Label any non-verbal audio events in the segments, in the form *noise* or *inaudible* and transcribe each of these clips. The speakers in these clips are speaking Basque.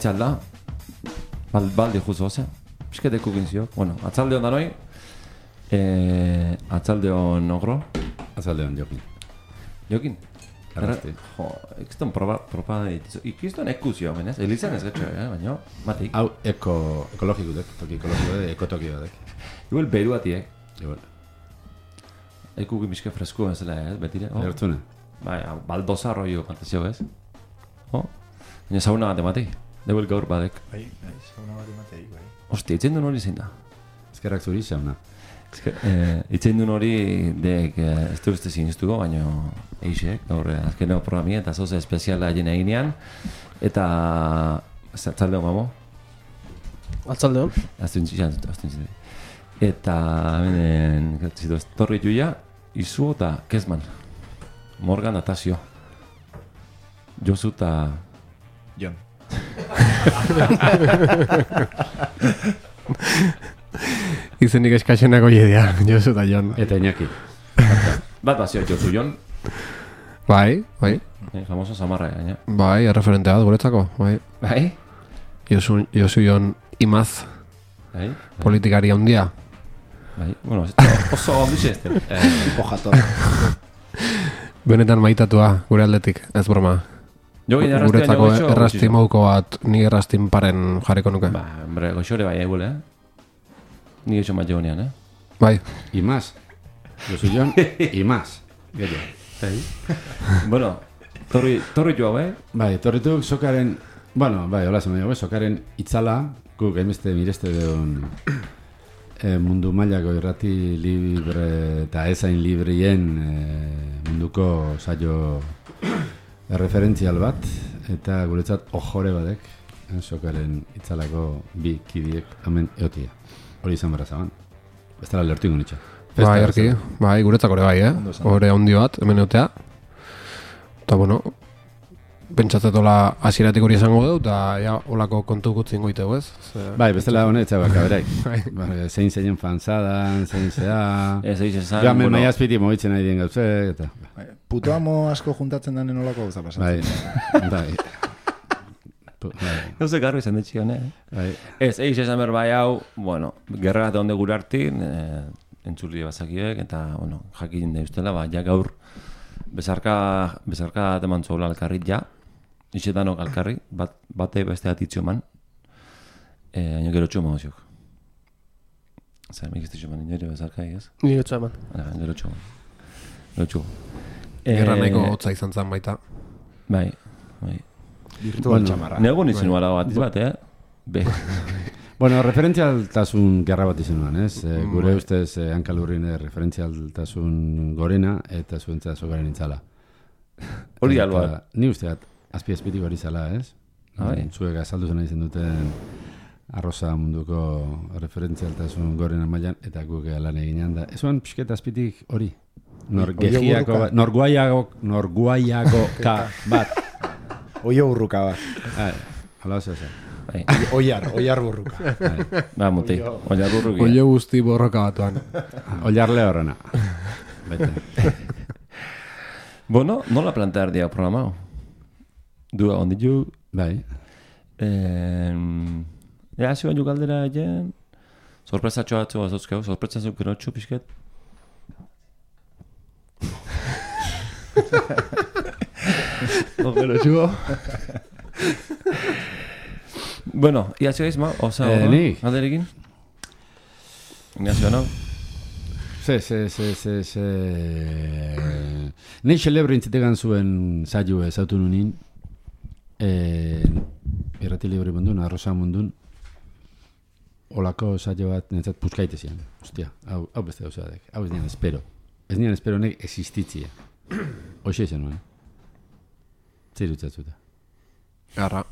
Aitzalda. Bal, baldi juzu, ose. Pisketek ukin zio. Bueno, atzalde hon da noi. Eh, atzalde hon ogro. Azalde hon jokin. Jokin. Arrasti. Jo, ikiston proba, proba ditizu. Ikiston ekuzio, menez? Elizan ez getxo, eh, baina, matik. Hau eko, ekologiko dek, toki ekologiko dek, ekotokio dek. Igual beruatiek. Igual, Ekukin biske fresko ez dela, ez, betire. Oh. Bai, baldoza rollo fantazio, ez? Oh, baina sauna bat emati. Debel gaur badek. Bai, bai, sauna bat ematei, bai. Ostia, itzen duen hori zein da. Ezkerrak zuri xauna. Eske, eh, itzen duen hori dek eh, ez du beste ziniztuko, baina eixek, gaur azkeneko programi eta zoze espeziala jene eginean. Eta, zalde hon mamo, Altzalde hon. azten txizan, azten txizan. Eta, hemen, zitu ez, torri juia, izu eta kezman. Morgan eta Tasio. Josu eta Jon. *laughs* Izenik eskaxenako jedea, Josu eta Jon. Eta Iñaki. bat bazio Josu Jon, Bai, bai, eh, famoso samarra, gaina. bai, erreferentea bat guretzako, bai. Bai? Josu, Josu Jon imaz Bai? politikari handia. Bai, bueno, ez da, oso ondixe ez. Eh, Ojator. Benetan maitatua gure aldetik, ez broma. Jo gine errastia Guretzako baino goxo, errasti gutxi. mauko bat ni errastin paren jarriko nuke. Ba, hombre, goxore bai egule, eh? Ni goxo bat jonean, eh? Bai, Y más. Josu Jon, y más. Gero. Bai. bueno, torri, torri joa, bai? Bai, torrituk sokaren, bueno, bai, hola zen bai, sokaren itzala, guk hainbeste mireste deun eh, mundu mailako irrati libre eta ezain librien eh, munduko saio erreferentzial bat, eta guretzat ojore badek, eh, sokaren itzalako bi kidiek hemen eotia. Hori izan barra zaban. Ez dela lertu ingo bai, arki, bai, guretzako ere bai, eh? Hore handi bat, hemen eutea. Eta, bueno, pentsatzetola hasieratik hori esango du, eta ja, olako kontu gutzin goiteu, ez? Ze- Bai, bestela honet, txabak, aberaik. *laughs* Bai. Bai, zein zeinen fanzadan, zein zea... Ez men bueno, maiazpiti mogitzen nahi dien gauze, eta... Bai, Puto amo asko juntatzen danen olako gauza pasatzen. bai. Bai, no ze garbi izan ditxion, eh? bai. Ez, eiz esan behar bai hau, bueno, gerra eta onde gure artin, eh, entzuli bazakiek, eta, bueno, jakin da ustela, ba, ja gaur, bezarka, bezarka teman zola alkarri ja, isetanok alkarri, bat, bate beste atitxo man, eh, aino gero txoma oziok. Zer, mik ez ditxo man, nire bezarka ez? Ni gotza eman. Ara, gero txoma. Gero txoma. Gerra Eh, nahiko hotza izan zen baita. Bai, bai. Virtual Bueno, txamarra. Nego nintzen nuala bat, bat, eh? Be, *laughs* Bueno, referentzialtasun gerra bat izan nuen, ez? Eh, gure bai. ustez eh, hankalurrin eh, referentzialtasun gorena eta zuentzat zogaren intzala. hori alba. Ni usteat, azpi azpitik hori zala, ez? Ah, bai. Zuek azaldu zen izan duten arroza munduko referentzialtasun gorena mailan eta guk lan eginean da. Ezuan pixket azpitik hori. Nor Oio gehiako burruka. bat, nor guaiago, nor guaiago *laughs* ka bat. Oio burruka bat. Bai, Hala oso zen. Bai, Oiar, oiar burruka. ba, muti. Oio. Oia burruki. Oio guzti borroka batuan. Oiarle horrena. Bete. *laughs* Bueno, nola plantear dia programa hau? Dua ondi ju. Bai. Eh, ja, hasi baino galdera jen. Sorpresa txoa atzo azozkeu, sorpresa zuk gero txu pixket. No, gero txu. bueno, ia zio ma? Osa, Eh, eh, nik? Galderekin? Ignacio, no? Se, se, se, se, se... Nei celebre intzitegan zuen saio ezautu nunin. Eh, irrati libre mundun, arroza mundun. Olako saio bat netzat puskaite zian. Ostia, hau, hau beste gauza dek. Hau ez nian espero. Ez nian espero nek existitzia. Hoxe izan nuen. Zer utzatzuta. Garra,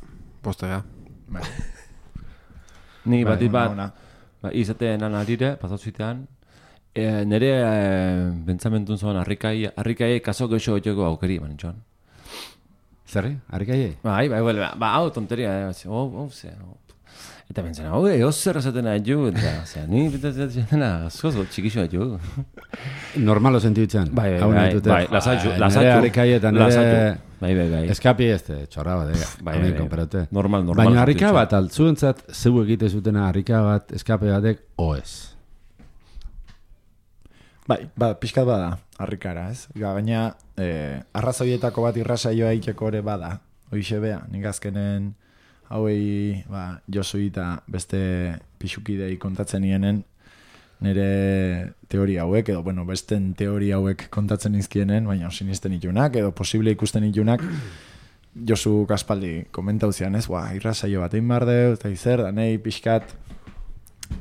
postea. Bai. Ni Bai, batit bat, Ona. ba, izaten lan arire, pasatzuitean, e, nire e, bentsamentun zoan harrikai, harrikai kaso geixo gotxeko aukeri, man, txon. Zerri? Harrikaie? Bai, bai, bai, ba, ba, hau tonteria, eh, oh, ze, oh. Eta bentzen, hau, eo zer esaten nahi ju, eta, zera, ni *laughs* betatzen asko zo txikixo ju. Normalo sentitzen. Bai, bai, bai, nahi bai, "Ah, lasaitu, nire eta nire... Bai, bai, bai. Eskapi ez, txorra bat, eh, Bai, bai, bai. Normal, normal. Baina harrika bat, altzuentzat, zeu egite zutena harrika bat, eskape batek, oez. Bai, ba, pixkat bada, harrikara, ez? Ga, gaina, eh, arrazoietako bat irrasaioa ikeko ere bada. Hoixe bea, nik azkenen hauei, ba, Josui eta beste pixukidei kontatzen nienen, nire teoria hauek, edo, bueno, besten teoria hauek kontatzen izkienen, baina sinisten itunak, edo posible ikusten itunak, *clears throat* Josu Kaspaldi komentau zian, ez, ba, irrasaio bat egin behar deu, eta izer, da nahi pixkat,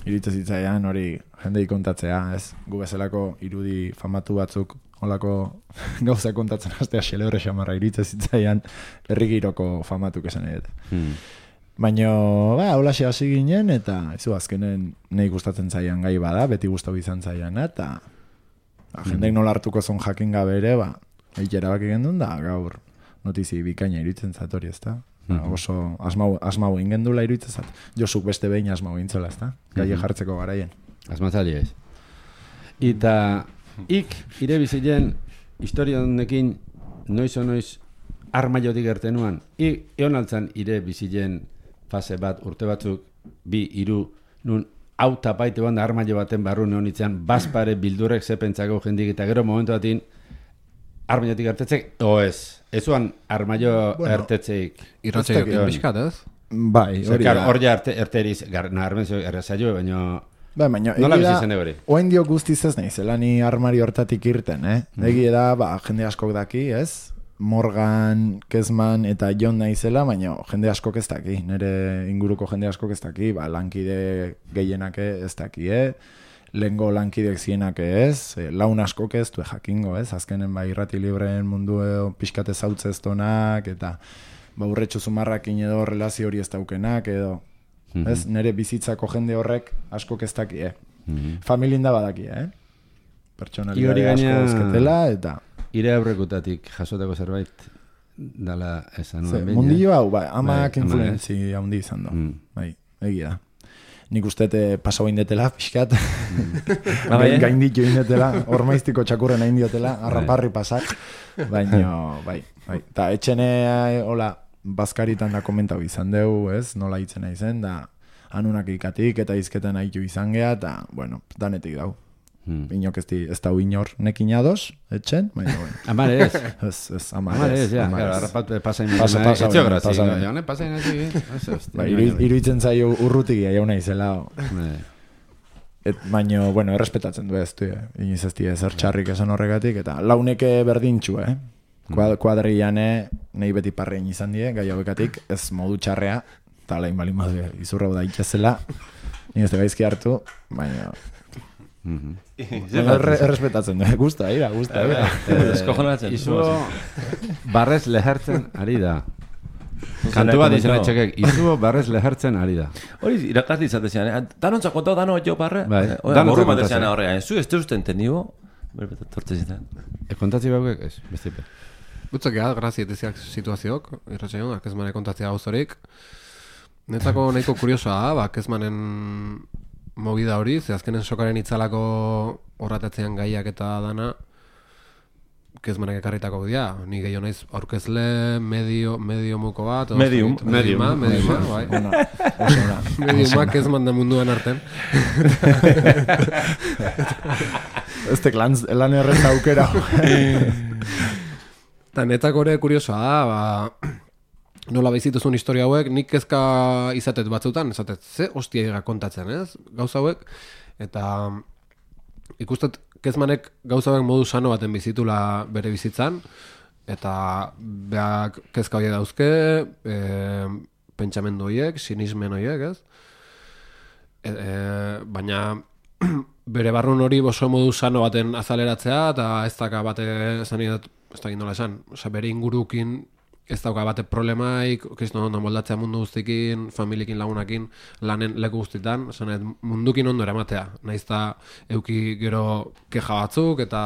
iritze zitzaian hori jendei kontatzea, ez? Gu bezalako irudi famatu batzuk holako *laughs* gauza kontatzen hastea xelebre xamarra iritze zitzaian herrigiroko famatuk esan edet. Hmm. Baina, ba, holaxe hasi ginen, eta ez azkenen nahi gustatzen zaian gai bada, beti gustau izan zaian, eta ba, jendeik nola hartuko zon jakin gabe ere, ba, eitera baki gendun da, gaur notizi bikaina iruditzen zat hori, ezta? Ba, oso asmau, asmau ingendula iruditzen zat. Josuk beste behin asmau intzela, ezta? Gai jartzeko garaien. Asmatzali ez. Eta ik ire bizilen historia honekin noiz o noiz armaiotik gertenuan. I egon altzan ire bizilen fase bat urte batzuk bi hiru nun hau tapaite banda armaio baten barru neon itzean bazpare bildurrek ze pentsako jendik eta gero momentu batin armaiotik gertetzek o ez. Ezuan armaio Bueno, Ez dakit. pixkat, ez? Bai, hori da. hor ja erte, erteriz, gar, naharmenzio errezaio, baina Bai, baina Nola bizi zen hori? Oain dio guztiz ez nahi, zela ni armari hortatik irten, eh? Mm. Egia da, ba, jende askok daki, ez? Morgan, Kezman eta Jon naizela, baina jende askok ez daki, nire inguruko jende askok ez daki, ba, lankide gehienak ez daki, eh? Lengo lankidek zienak ez, eh, laun askok ez du jakingo, ez? Azkenen ba, irrati libreen mundu eh, pixkate zautzeztonak, eta ba, urretxo zumarrakin edo relazio hori ez daukenak, edo, Mhm. ez? Nire bizitzako jende horrek askok ez daki, eh? Familin da badaki, eh? Pertsonalidade asko dauzkatela, eta... Ire aurrekutatik jasotako zerbait dala esan nuen behin, mundillo hau, bai, amak Bai, ama, influenzi handi izan du. Mm. Bai, egia da. Nik uste te pasau indetela, pixkat, *laughs* Ah, bai, eh? gain ditu indetela, ormaiztiko txakurren hain diotela, arraparri pasak, baina, bai, bai. Ta etxene, hola, bazkaritan da komentau izan deu, ez, nola hitzen naizen, da, anunak ikatik eta izketen haitu izan gea, eta, bueno, danetik dau. Mm. Inok ez, di, ez dau inor nekin ados, etxen, baina, bueno, *laughs* Amar ez. ez, ez, ama Amar ez, ja. ama Claro, ez. arrapat pasain Pasa, pasa, Etxeo bai, grazi. pasa. Jone, pasain hasi. Ez, hostia, Ba, baina, iru, bai. iruditzen zaio urrutik jauna izela, Bai. Et, baino, bueno, errespetatzen du ez, du, eh? inoiz ez die zer txarrik esan horregatik, eta launeke berdintxu, eh? Kuad, kuadriane, nahi beti parrein izan die, gai hauekatik, ez modu txarrea, eta lain balin badu izurra da itxezela, te gaizki hartu, baina, Bueno, erre, errespetatzen du, eh? gusta, ira, gusta, ira. Eskojonatzen. Izu barrez lehertzen ari da. Kantu bat izan etxekek, izu barrez lehertzen ari da. Hori irakasli izate zian, eh? Danontzak kontau, dano jo parre. Bai, Eh, Oia, morru bat zian horrean. Zu ez uste entendibo? Berbeta tortze zitan. E, kontatzi baukek, ez, bestipe. Utzak ea, grazi eteziak situazioak, irratxean, akezmane kontatzea gauzorik. Netzako nahiko kuriosoa da, ba, akezmanen movida hori, ze azkenen sokaren itzalako horratatzean gaiak eta dana, kezmanek ekarritako dira. Ni gehiago naiz aurkezle medio, medio muko bat. Medium. zait- mediuma, mediuma, bai. Ona, oso ona. *laughs* Mediuma kezman da munduan arten. *laughs* Ez tek lan, lan errez aukera. *laughs* Eta netzako ere kuriosoa da, ba, nola bizituzun historia hauek, nik kezka izatet batzutan, esatet, ze hostia kontatzen, ez? Gauza hauek, eta ikustet kezmanek gauza hauek modu sano baten bizitula bere bizitzan, eta beak kezka horiek dauzke, e, pentsamendu horiek, sinismen horiek, ez? E, e, baina *clears throat* bere barrun hori oso modu sano baten azaleratzea eta ez daka bate ez dakit nola esan, Osa, bere ingurukin ez dauka bate problemaik, kriston ondo moldatzea mundu guztikin, familiekin lagunakin, lanen leku guztitan, esan mundukin ondo eramatea. Naiz eta euki gero keja batzuk eta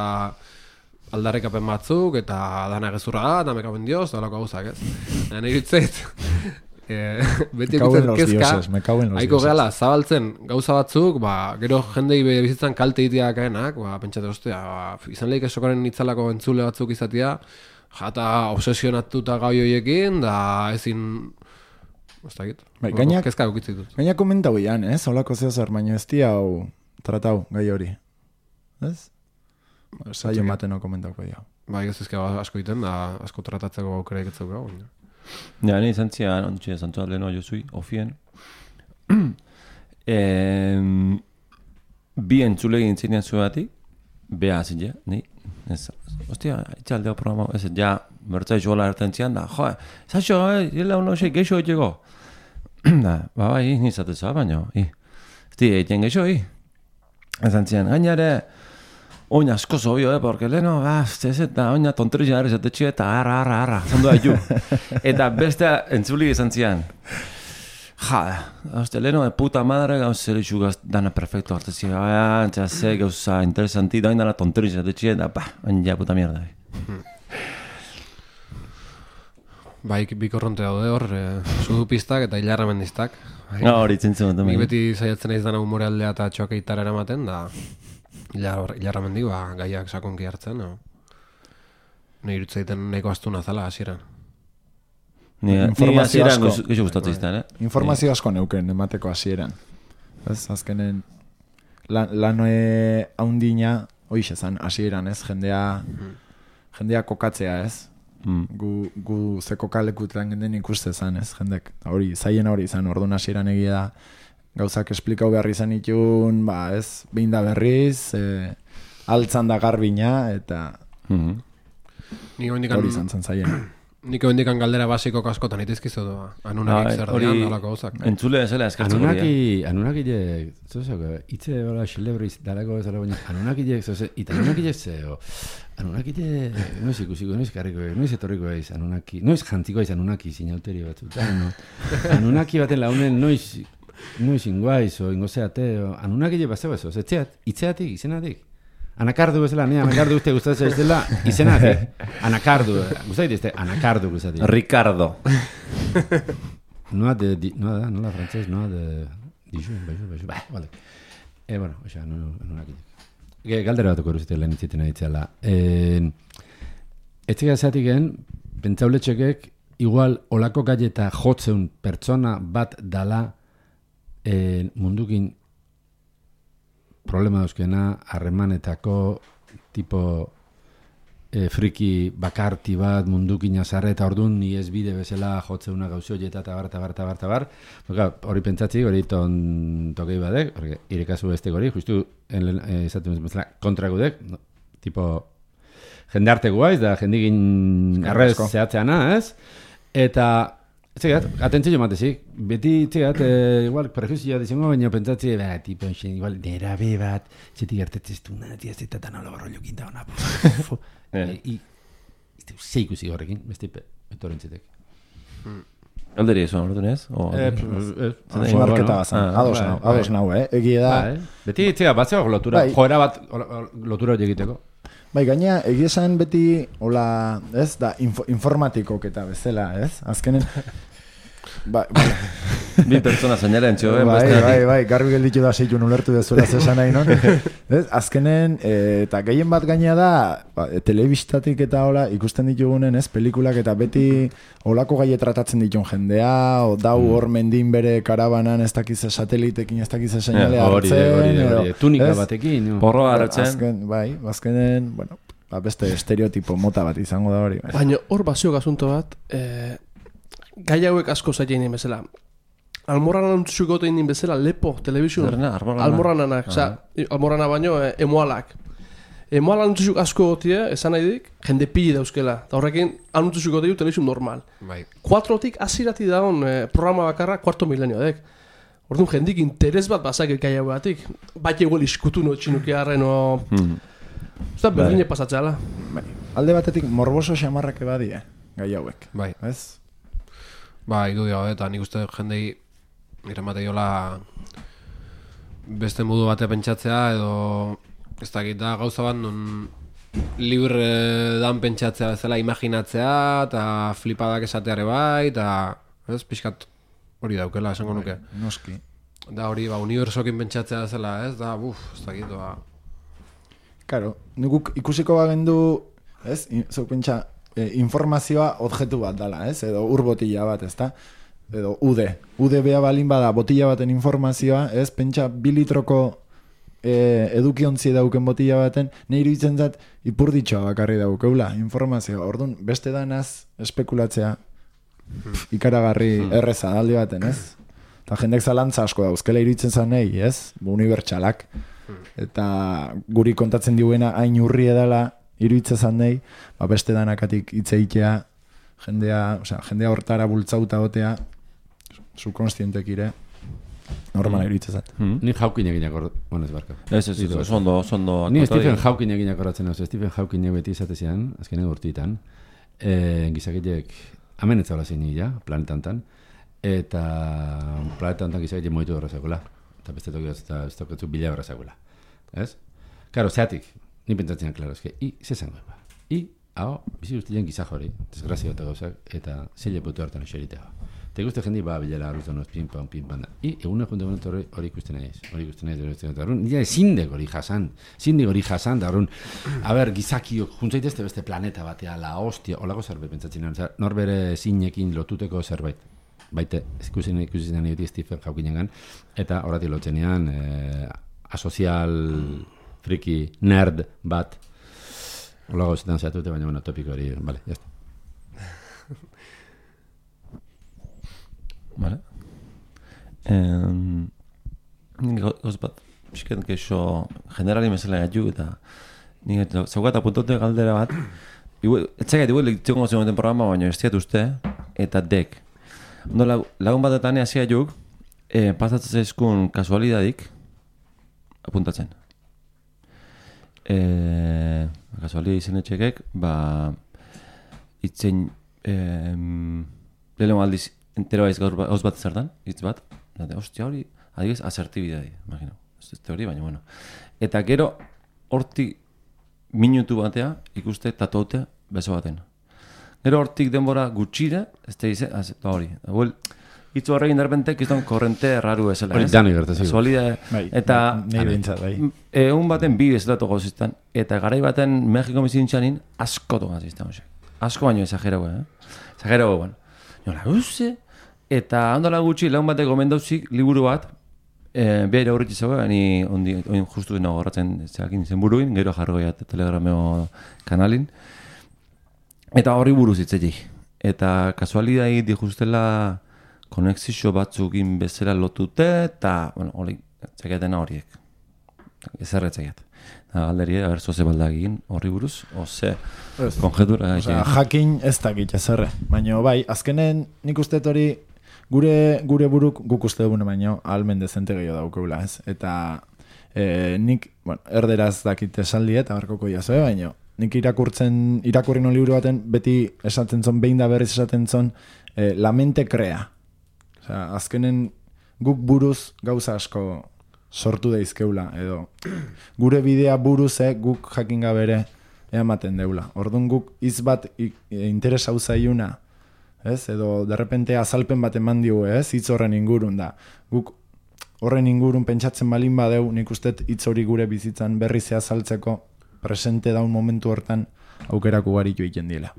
aldarrikapen batzuk eta dana gezurra da, eta mekaben dioz, eta lako gauzak, ez? Nahi ditzait, *laughs* eh, beti Me cago en eukitzen los kezka, Haiko gehala, zabaltzen gauza batzuk, ba, gero jendei bere bizitzan kalte itiakaenak, ba, pentsate, ostia, ba, izan lehik esokaren itzalako entzule batzuk izatea, jata obsesionatuta gai hoiekin, da ezin... Ez da git. Bai, gainak- Kezka eukitzik dut. Gaina komentau ian, ez? Olako zeo zer, baina ez di hau tratau gai hori. Ez? Saio mateno komentauko diau. Bai, ez ezka asko iten, da asko tratatzeko aukera iketzeu gau. Ja, ni izan zian, ontsi esan zuat leheno jozui, ofien. *clears throat* em, bi entzule egin zinean zuegatik, beha zile, ni, ez, ostia, itxaldeo programa, ez, ja, bertza jola erten zian, da, joe, zaxo, eh, jela uno xe, geixo egiteko. *clears throat* da, ba, bai, ni zateza, baina, i, ez di, egiten geixo, i. Esan zian, gainare, Oin asko zobio, eh, porque leno, ah, ez eta oina tonteria ere zatetxe eta arra, arra, arra, zandu da ju. *laughs* eta beste entzuli izan zian. Ja, hauste, leno, de puta madre, gauz zer gaz dana perfecto, hartu zio, ah, entza ze, gauza interesanti, da oin dana tonteria zatetxe, eta, ba, oin ja puta mierda. eh. Bai, bi korronte daude hor, e, sudu pistak eta hilarra mendiztak. Bai. No, hori zintzen dut, Nik hemen. beti saiatzen naiz dana humore aldea eta txoak eitar eramaten, da hilarra hilarra mendi, ba, gaiak sakonki hartzen, no? Ni irutzaiten nahiko astuna zala hasieran. Ni, ni Informazio asko. gustatzen izan, eh? Informazio asko neuken emateko hasieran. Ez, azkenen lan, lanoe haundina, hoiz esan, hasieran, ez, jendea, jendea kokatzea, ez, Mm. gu, gu ze kokalekutan genden ikuste zan, ez, jendek, hori, zaien hori izan, orduan hasieran egia da, gauzak esplikau behar izan itun, ba, ez, behin da berriz, e, altzan da garbina, eta Mhm. Ni hondikan hori izan zen zaien. Nik hondikan galdera basiko askotan itizkizu du. Anunak Bai, zer dian, nolako gauzak. Entzule ezela eskertzen hori, eh? Anunaki, anunakile, zuzeko, itze bala xelebriz dalako bezala baina, anunakile, zuze, eta anunakile zeo, anunakile, noiz ikusiko, noiz karriko, noiz etorriko eiz, anunaki, noiz jantziko eiz anunaki zinauteri batzutan, no? Anunaki baten launen, noiz, noiz ingoaiz, o ingozeate, o, anunakile bazeo ez, etxeat, itzeatik, izenatik. Anakardu bezala, ni anakardu uste gustatzen ez dela, izenatik. Anakardu, gustatzen ez anakardu gustatzen. Ricardo. *laughs* Noa de, di, noa da, nola frantzez, noa de... Dijon, baixo, baixo, ba, vale. E, bueno, osea, no, no nakit. Ge, galdera batuko eruzite lehen itziten aitzela. E, etxega zeatiken, pentsauletxekek, igual, olako gaieta jotzeun pertsona bat dala e, mundukin problema dauzkena, harremanetako tipo e, friki bakarti bat mundukin azarre eta orduan ni ez bide bezala jotzeuna gauzio jeta eta bar, eta bar, eta bar, eta bar. Boka, hori pentsatzi, hori ton tokei badek, hori irekazu beste hori, justu en, lehen, eh, bezala kontra gudek, no, tipo jendarte guaiz, da jendikin arrez zehatzeana, ez? Eta, Txegat, atentzio matezik. Beti, txegat, eh, igual, prejuzioa dizango, baina pentsatzi, ba, tipo, xe, igual, nera be bat, txetik gertetzeztu, nati ez eta tan alo barro jokin da ona. *laughs* Eh. I, izte, ze ikusi horrekin, beste, etoren txetek. Alderi esan, orduan ez? O, Eh, Zer da, Marketa bueno, bazan, ah, ados bai, nau, ados bai. nau, eh? Egia da, Ba, eh? Beti, txegat, bat zegoak lotura, Bai. joera bat, lotura hori egiteko. Bai, gaina, egia esan beti, hola, ez, da, info, informatikok eta bezala, ez? Azkenen, *laughs* bai, bai, *laughs* Bi pertsona zainera entzio, eh? bai, bai, bai, garbi gelditu da seitun ulertu dezuela zesan nahi non. *laughs* ez? Azkenen, e, eta gehien bat gaina da, ba, e, telebistatik eta hola, ikusten ditugunen, ez, pelikulak eta beti olako gaie tratatzen ditun jendea, o dau hor mendin bere karabanan ez dakize satelitekin ez dakize seinale Eh, Hori, hartzen. hori, edo, hori, tunika ez? batekin. Porroa hartzen. Azken, bai, azkenen, bueno, ba, beste estereotipo mota bat izango da hori. Bai. Baina hor bazio asunto bat, eh, gai hauek asko zaitein bezala. Almorran antzuko egin bezala lepo, telebizio. Zerna, Almorrana? Almorrananak, oza, almorrana baino, eh, emoalak. Emoal anuntzuk asko gotie, esan nahi dik, jende pili dauzkela. Eta horrekin anuntzuk gotiu telebizio normal. Bai. Kuatrotik azirati daun eh, programa bakarra kuarto milenio dek. Orduan jendik interes bat bazak gai hauetik. Bat eguel iskutu no txinuke harren o... Hmm. Usta berdine pasatzea Bai. Alde batetik morboso xamarrak ebadie, gai hauek. Bai. Ez? Ba, idu dio, eta nik uste jendei iramate jola beste modu bate pentsatzea edo ez dakit da gauza bat non libre dan pentsatzea bezala imaginatzea eta flipadak esateare bai eta ez pixkat hori daukela esango nuke Noski. da hori ba unibersokin pentsatzea bezala ez da buf ez dakit ba Claro, nuguk ikusiko bagendu, ez? Zuk pentsa, e, informazioa objektu bat dala, ez? Edo ur botila bat, ezta? Edo. Ude bea balin bada botila baten informazioa, ez? Pentsa bi litroko e, edukiontzi dauken botila baten, nire iruditzen zat ipurditxoa bakarri daukeula, informazioa. Orduan, beste danaz espekulatzea pff, ikaragarri erreza aldi baten, ez? Eta jendek zalantza asko dauzkela iruditzen zan nahi, ez? Unibertsalak. Eta guri kontatzen diuena hain urri edala iruditzen zan nahi, ba beste danakatik hitz egitea, jendea, osea, jendea hortara bultzauta gotea, subkonstientek ire, normala iruditzen zat. Hmm? Ni Hawking eginak hor... Bueno, ez barka. Ez, ez, ez, ondo, ondo. Ni Stephen egin. Hawking eginak horretzen hau. Stephen Hawking beti izate zian, azkenen urtitan. E, gizakitek, hemen ez zaula zein ja, planetantan. Eta planetantan gizakitek moitu horrezakola. Eta beste toki eta ez tokatzu bila horrezakola. Ez? Karo, zeatik, ni pentsatzen, klaro, eske, i, zango, ba. I, hau, bizi guztien gizak hori, desgrazio eta gauzak, eta zeile putu hartan eseritea. Te guste jendi ba bilela arruzo nos pim pam pim pam. I eguna junta momentu hori ikusten naiz. Hori ikusten naiz hori ikusten. Arrun, nire ezin de hori jasan. Ezin de hori jasan da arrun. A ber, gizakiok juntzaitezte beste planeta batea la hostia, holako zerbait pentsatzen nuen. Osea, Norbere zinekin lotuteko zerbait. Baite, ikusten ikusten nire Stephen Hawkingengan eta horrati lotzenean eh, asozial friki nerd bat Olago zetan zeatute, baina bueno, topiko hori, está. Vale. Em, Gauz bat, pixket geixo, generali mesela gaitu eta nik zaukat apuntote galdera bat, Igu- Etxegat, *clears throat* igual, itxeko zen programa, baina ez diat uste, eta dek. Ondo lag- lagun batetan hasi juk, eh, pasatzen zaizkun kasualidadik, apuntatzen. Eh, kasualidad izen etxekek, ba, itzen, eh, lehelo aldiz, entero aiz gaur ba- gauz bat zertan, hitz bat, eta, ostia hori, adibidez, asertibidadi, imagino. Ez hori, baina, bueno. Eta gero, hortik minutu batea, ikuste tatuautea beso baten. Gero hortik denbora gutxire, ez da ize, az, da hitzu horrekin derbentek, izan korrente erraru ezela. Hori ez? dani gertatzen zaigu. Solide, Bai, eta nire behintzat, bai. egun baten bi bezalatu gauziztan, eta garai baten Mexiko bizintzanin asko toga ziztan, hoxe. Asko baino exagerago, eh? Exagerago, bueno. Nola, uze, eta handola gutxi, lagun batek gomendauzik liburu bat, e, behar aurritzi zago, ni ondi, oin justu nago horretzen zeakin zen buruin, gero jargoia telegrameo kanalin, eta horri buruz hitzetik. Eta kasualidai di justela konexio batzukin bezala lotute, eta, bueno, hori, txeketena horiek. Ezer etxeket. Galderi, aber zoze baldagin horri buruz, oze, konjetura. Osea, jakin ez dakit ezerre. Baina bai, azkenen nik uste hori gure, gure buruk guk uste dugune baino almen dezente gehiago daukegula, ez? Eta e, nik, bueno, erderaz dakit esaldi eta barkoko jazo, eh? baina nik irakurtzen, irakurri liburu baten beti esaten zon, behin da berriz esaten zon, e, la mente crea. Osea, azkenen guk buruz gauza asko sortu daizkeula, edo gure bidea buruz, eh, guk jakin gabere ematen deula. Orduan guk hitz bat i- interesa zaiuna, ez? Edo derrepente azalpen bat eman digu, ez? Hitz horren ingurun da. Guk horren ingurun pentsatzen balin badeu, nik ustet hitz hori gure bizitzan berri ze azaltzeko presente daun momentu hortan aukerak ugari joiten dila.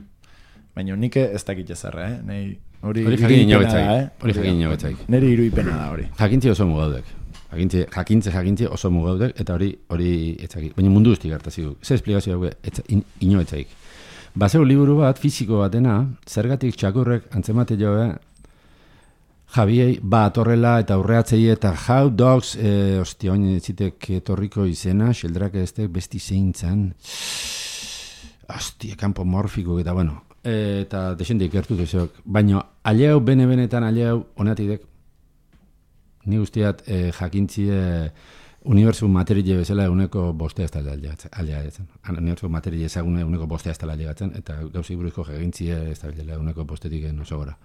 Baina nik ez dakit ezarra, eh? Nei, hori jakin inobetzaik. eh? Hori jakin inobetzaik. Nire iruipena da hori. Jakintzi oso mugaudek. Jakintzi, jakintze, jakintzi oso mugaudek, eta hori hori etzaki. Baina mundu guzti gertazik. Ze esplikazio dago etza, in, ino etzaik. Bazeu liburu bat, fiziko batena, zergatik txakurrek antzemate joe, Javiei bat horrela eta aurreatzei eta how dogs, e, ostia, oin etzitek etorriko izena, xeldrak ez besti zeintzan, Ostia, kampo morfiko eta bueno, eta desendik gertu zeok. Baina, aleu, bene-benetan aleu, onatidek, ni guztiat e, jakintzi e, unibertsu materie bezala eguneko bostea ez da aliatzen. Unibertsu materie ezagune eguneko bostea ez da aliatzen, eta gauzik buruzko jakintzi ez da eguneko bostetik oso gora.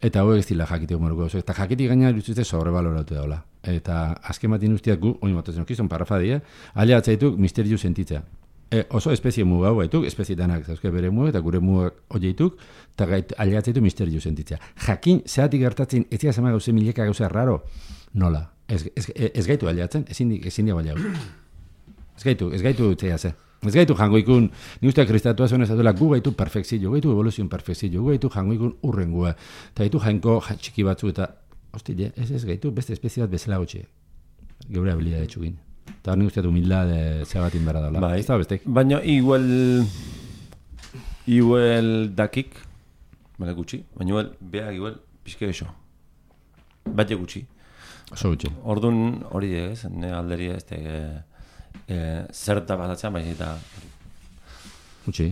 Eta hauek ez dira jakite humoruko oso. Eta jakiti gaina iruztizte sobrevaloratu daula. Eta azken bat inustiak gu, oin motatzen okizun parrafa die, aliatzaituk misteriu sentitzea. E, oso espezie mugau baituk, espezie danak zauzke bere mugak, eta gure mugak oieituk, eta gait, aliatzaitu misteriu sentitzea. Jakin, zeatik gertatzen, ez dira zema gauze mileka gauze raro, nola? Ez, ez, ez gaitu aliatzen, ezin, ezin dia baliau. Ez gaitu, ez gaitu utzea ze. Ez gaitu jango ikun, ni usteak kristatua zuen ez duela, gu gaitu perfekzio, gaitu evoluzion perfekzio, gu gaitu jango ikun urrengua, eta gaitu jainko ja- txiki batzu, eta, hosti, ez ez gaitu beste espezie bat bezala gotxe. Geure habilidade txukin. Eta ni usteak humildade zea batin bera dela. Bai. Ez da bestek. Baina igual igual dakik bale gutxi, baina igual beak igual pixke eso. Bate gutxi. Oso gutxi. Ordun hori ez, ne alderi ez te e, e, zer da pasatzen baina eta Gutxi.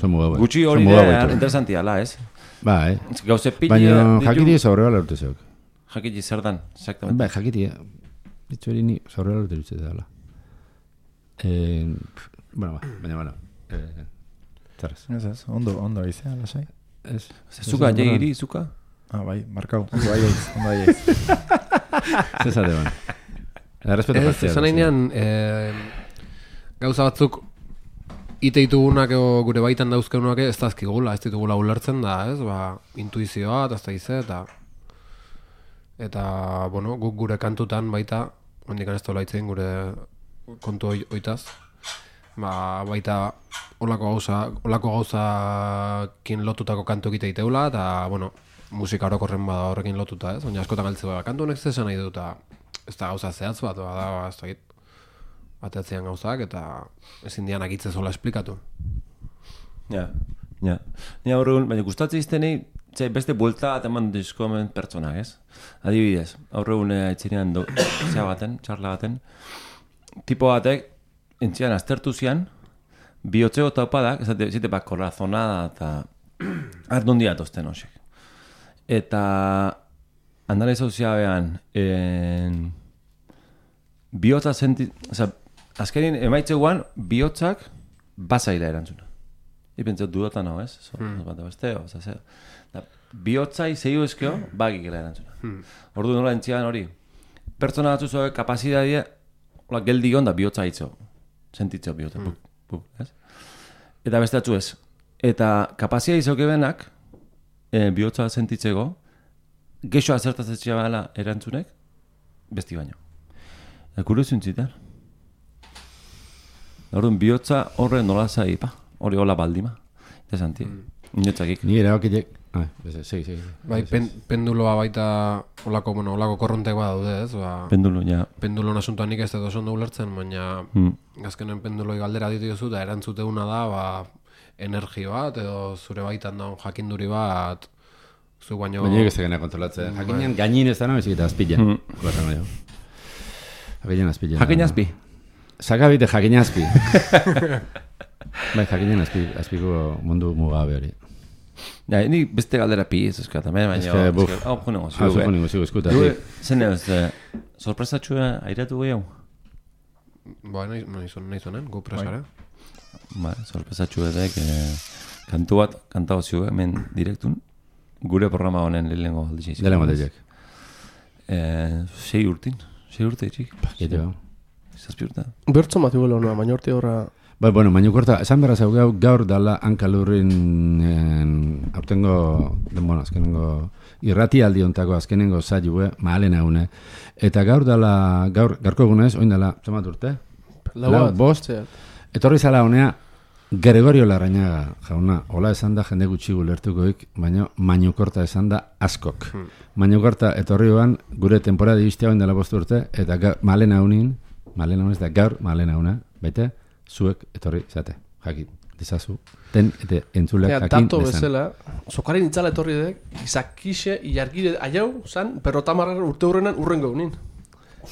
Son muga gutxi hori da interesantia la, ez? Bai, Gauze pili baina jakiti sobre bala urte zeok. jakiti zer dan, exactamente. Bai, jakiti, ditu hori ni sobre bala urte urte dela. Eh, bueno, ba, baina, bueno. Eh, Zaraz. Ez ez, ondo, ondo izea, lasai. Ez. Zuka, jegiri, zuka? Ah, bai, markau. Ondo aiez, ondo aiez. Zezate, ban. Errespeto Ez, parzial. esan nahinean, eh, gauza batzuk ite ditugunak edo gure baitan dauzkeunak ez dazkigula, ez ditugula ulertzen da, ez, ba, intuizioa, eta ez da eta eta, bueno, guk gure kantutan baita, hondik ez dola itzen gure kontu hoi, oitaz, ba, baita olako gauza, olako gauzakin lotutako kantu egite iteula, eta, bueno, musika orokorren bada horrekin lotuta, ez? Baina askotan galtze bada, kantu honek zer esan nahi du, eta ez da gauza zehatz bat, bada, ez da git, gauzak, eta ezin dian agitze zola esplikatu. Ja, ja. Ni aurre egun, baina gustatzen iztenei, ze beste buelta bat eman dizkomen pertsonak, ez? Adibidez, aurre egun etxenean do, *coughs* zea baten, txarla baten, tipo batek, entzian aztertu zian, bihotzeko taupadak, ez zite bat corazonada eta *coughs* ardundi atozten hosek. Eta analizo ziabean, en, bihotza senti... Oza, azkenin emaitzeguan, bihotzak bazaila erantzuna. Ipentze dudatan hau, ez? So, Hmm. bat beste, oza, ze. Bihotzai zehiu ezkeo, bagik erantzuna. Ordu nola entzian hori. Pertsona batzu zoe kapazitatea, hola, geldi hon da bihotza hitzo. Sentitzeo bihotza, buk, buk, ez? Eta beste atzu ez. Eta kapazia izoke benak, e, bihotza sentitzeko, geixo azertatzea bala erantzunek, besti baino. Eta kuriosu intzitan. Orduan, bihotza horre nola zaipa, hori hola baldima. Interesanti. Mm. Inotzakik. Ni erabakilek... Beze, segi, segi. Bai, pen, penduloa baita olako, bueno, olako korrontek bat daude, ez? Ba, Pendulu, ja. pendulon asuntoan nik ez dut oso ondo ulertzen, baina Mm. azkenen penduloi galdera ditu jozu, da erantzuteuna da, ba, energi bat, edo zure baitan daun jakinduri bat, zu baino... Baina ez egena kontrolatzen. Jakinean gainin ez dana, bezik eta azpila. Mm. Jakinean azpila. Jakin azpi. Sakabite jakin azpi. *laughs* bai, jakinen azpi, azpiko mundu mugabe hori. Ja, ni beste galdera pi, ez eskat, hemen, baina... Ez que, buf. Hau, nengo, Ah, zuko ningu, zigo, eskuta. Du, sí. zen ez, eh, sorpresatxua airatu gehiago? Ba, nahi, nahi, zon, nahi zonen, gu presara. Ba, sorpresatxua edek, eh, kantu bat, kantau zio hemen direktun, gure programa honen lehenengo aldiz izan. Dela motelek. Eh, sei urtin, sei urte itxik, Gero. zazpi urte. Bertzo mati guelo noa, baina horti horra... Bai, bueno, baina korta, esan berra zau gau, gaur dala hankalurrin en, aurtengo, den, bueno, azkenengo irrati aldi ontako azkenengo zailu, eh, mahalen haune. Eta gaur dala, gaur, gaurko egunez, oin dala, zemat urte? Lau Lau, bost? zeat. Etorri zala honea, Gregorio Larrañaga, jauna, hola esan da jende gutxi gulertukoik, baina mainukorta esan da askok. Hmm. Mainukorta etorri hoan, gure temporada iztea dela bostu urte, eta ga, malen haunin, malen haunez da gaur malen hauna, baite, zuek etorri zate, jakin, dizazu, ten eta entzulek Ea, jakin dato dezan. bezala, zokaren itzala etorri dek, izakixe, ilargire, aiau, zan, perrotamarra urte hurrenan urrengo unin.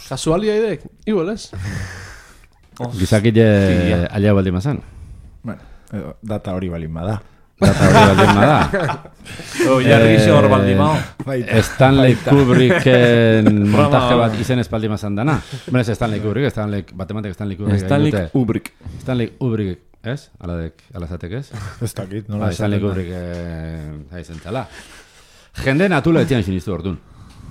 Kasualia idek, igual ez? *laughs* Gizakile alia baldin mazan. Bueno, data hori balin bada. Data hori baldin bada. *laughs* Jarri hor baldin mao. Stanley Kubricken *laughs* montaje bat izen espaldi mazan dana. Bueno, ez Stanley Kubrick, Stanley, batematek Stanley Kubrick. Stanley. Kubrick. Stanley Kubrick, ez? Aladek, alazatek ez? Ez dakit, nola Ba, Stanley esaten da. Kubrick eh, haizen tala. Jende natula etxean sinistu orduan.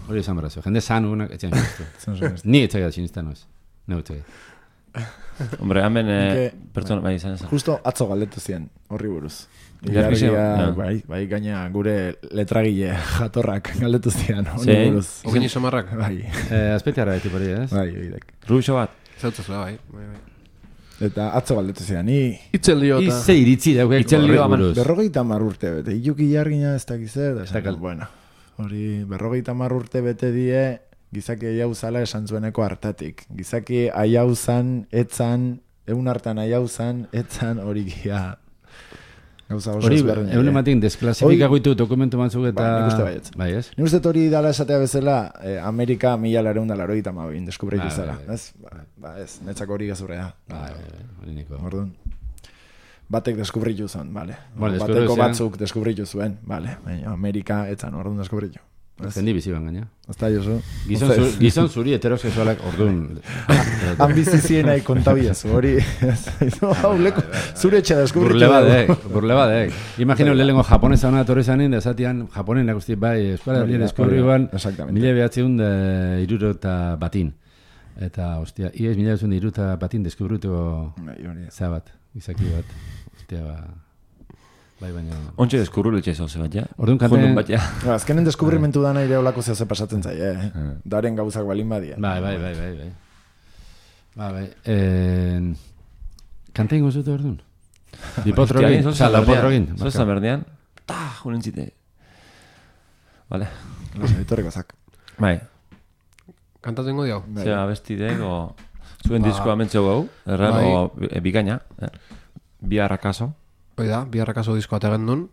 Hori esan berazio. Jende sanunak etxean sinistu. *laughs* Ni etxean sinista noiz. Ne etxean. Hombre, hemen eh, pertsona, bai, izan ezan. Justo atzo galdetu zian, horri buruz. Ilargia, ja. bai, bai, gaina gure letragile jatorrak *laughs* galdetu zian, hori Zein? buruz. Ogini samarrak, Bai, Eh, azpeiteara beti hori, ez? bai, oidek. Ruixo bat. zautzazua, bai. bai, bai. Eta atzo galdetu zidan, ni Itzen lio eta... Ize iritzi daukek Itzen horrek lioa, man. buruz. berrogeita mar urte bete, iluki jargina ez dakiz zer, da esan, Dakal. bueno, hori berrogeita mar urte bete die, gizaki aiau zala esan zueneko hartatik. Gizaki aiau zan, etzan, egun hartan aiau zan, etzan hori gia gauza oso Hori, ezberdina egun die. ematik desklasifikako ditu dokumentu batzuk eta... Bai, nik uste. Bai, ez? Nik uste hori dala esatea bezala, eh, Amerika mila lareun da laroita mabin, deskubritu Bai, zela. bai, bai. Ez? Ba, ba, ez, netzako hori gazurrea. Bai, bai, hori niko. Orduan. Batek deskubritu zuen, bale. Bueno, Bateko batzuk deskubritu zuen, bale. Amerika etzan, orduan deskubritu. Zendi bizi ban gaina. ez da Josu. Gizon, zu, gizon zuri heterosexualak orduan. *laughs* Han bizizienai kontabiezu, hori. *laughs* ez, Hau, leku, zure etxe deskubritu. Burle badek, burle badek. Imagino lehenengo japonesa hona etorri zanin, da esatian japonen nagusti bai, Euskal Hori Herrian da, eskubri hori da, guan, exactamente. mila behatzeun de iruro eta batin. Eta, ostia, iez mila behatzeun de iruro eta batin deskubritu Bai, hori. zea bat, izaki bat. Ostia, ba... Bai, baina... Ontxe deskurru letxe zauze bat, ja. Orduan kanten- Jundun bat, ja. Ba, azkenen deskubrimentu dana ire olako zehose pasatzen zaie, eh? Daren gauzak balin badia. Bai, bai, bai, bai, bai. Ba, bai. Eh, kanta ingo zute orduan? *laughs* Dipotro egin, oza, lapotro egin. Zosa berdean, ta, junen zite. Vale. Los editoreko zak. Bai, Kantatu ingo diau. Bai. zera abestidek, o... Zuen Ba. diskoa mentzeu gau, erran, Bai. o e, bikaina. Eh? Bi harrakaso. Hoi da, biharrakaso diskoa tegen duen,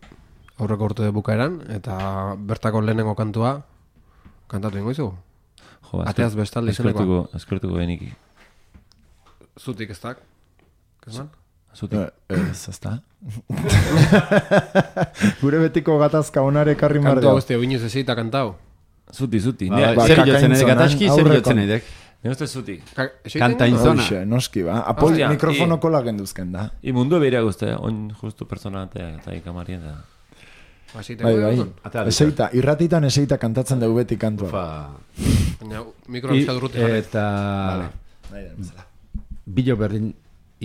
aurreko urte bukaeran, eta bertako lehenengo kantua kantatu ingo izu. Jo, ba, Ateaz bestalde izenekoa. Eskertuko, beniki. Zutik ez dak. Kesman? Zutik. Eh, Ez, ez da. *laughs* Gure betiko gatazka onare karri Kantua mardio. guzti hau inoz ezita kantau. Zuti, zuti. Ba, ba, zer jotzen edek, ataski zer jotzen edek. Ne uste zuti. Ka- Kanta ingo? inzona. Hoxe, noski ba. Apoi Hostia, mikrofono i- kola genduzken da. I mundu beria guzti, eh? on justu personatea eta ikamarien da. Ba, Bai, bai. Ata, Eseita, irratitan eseita kantatzen dugu beti kantua. Fa... Baina durruti jarri. Eta... Bezala. Bilo berdin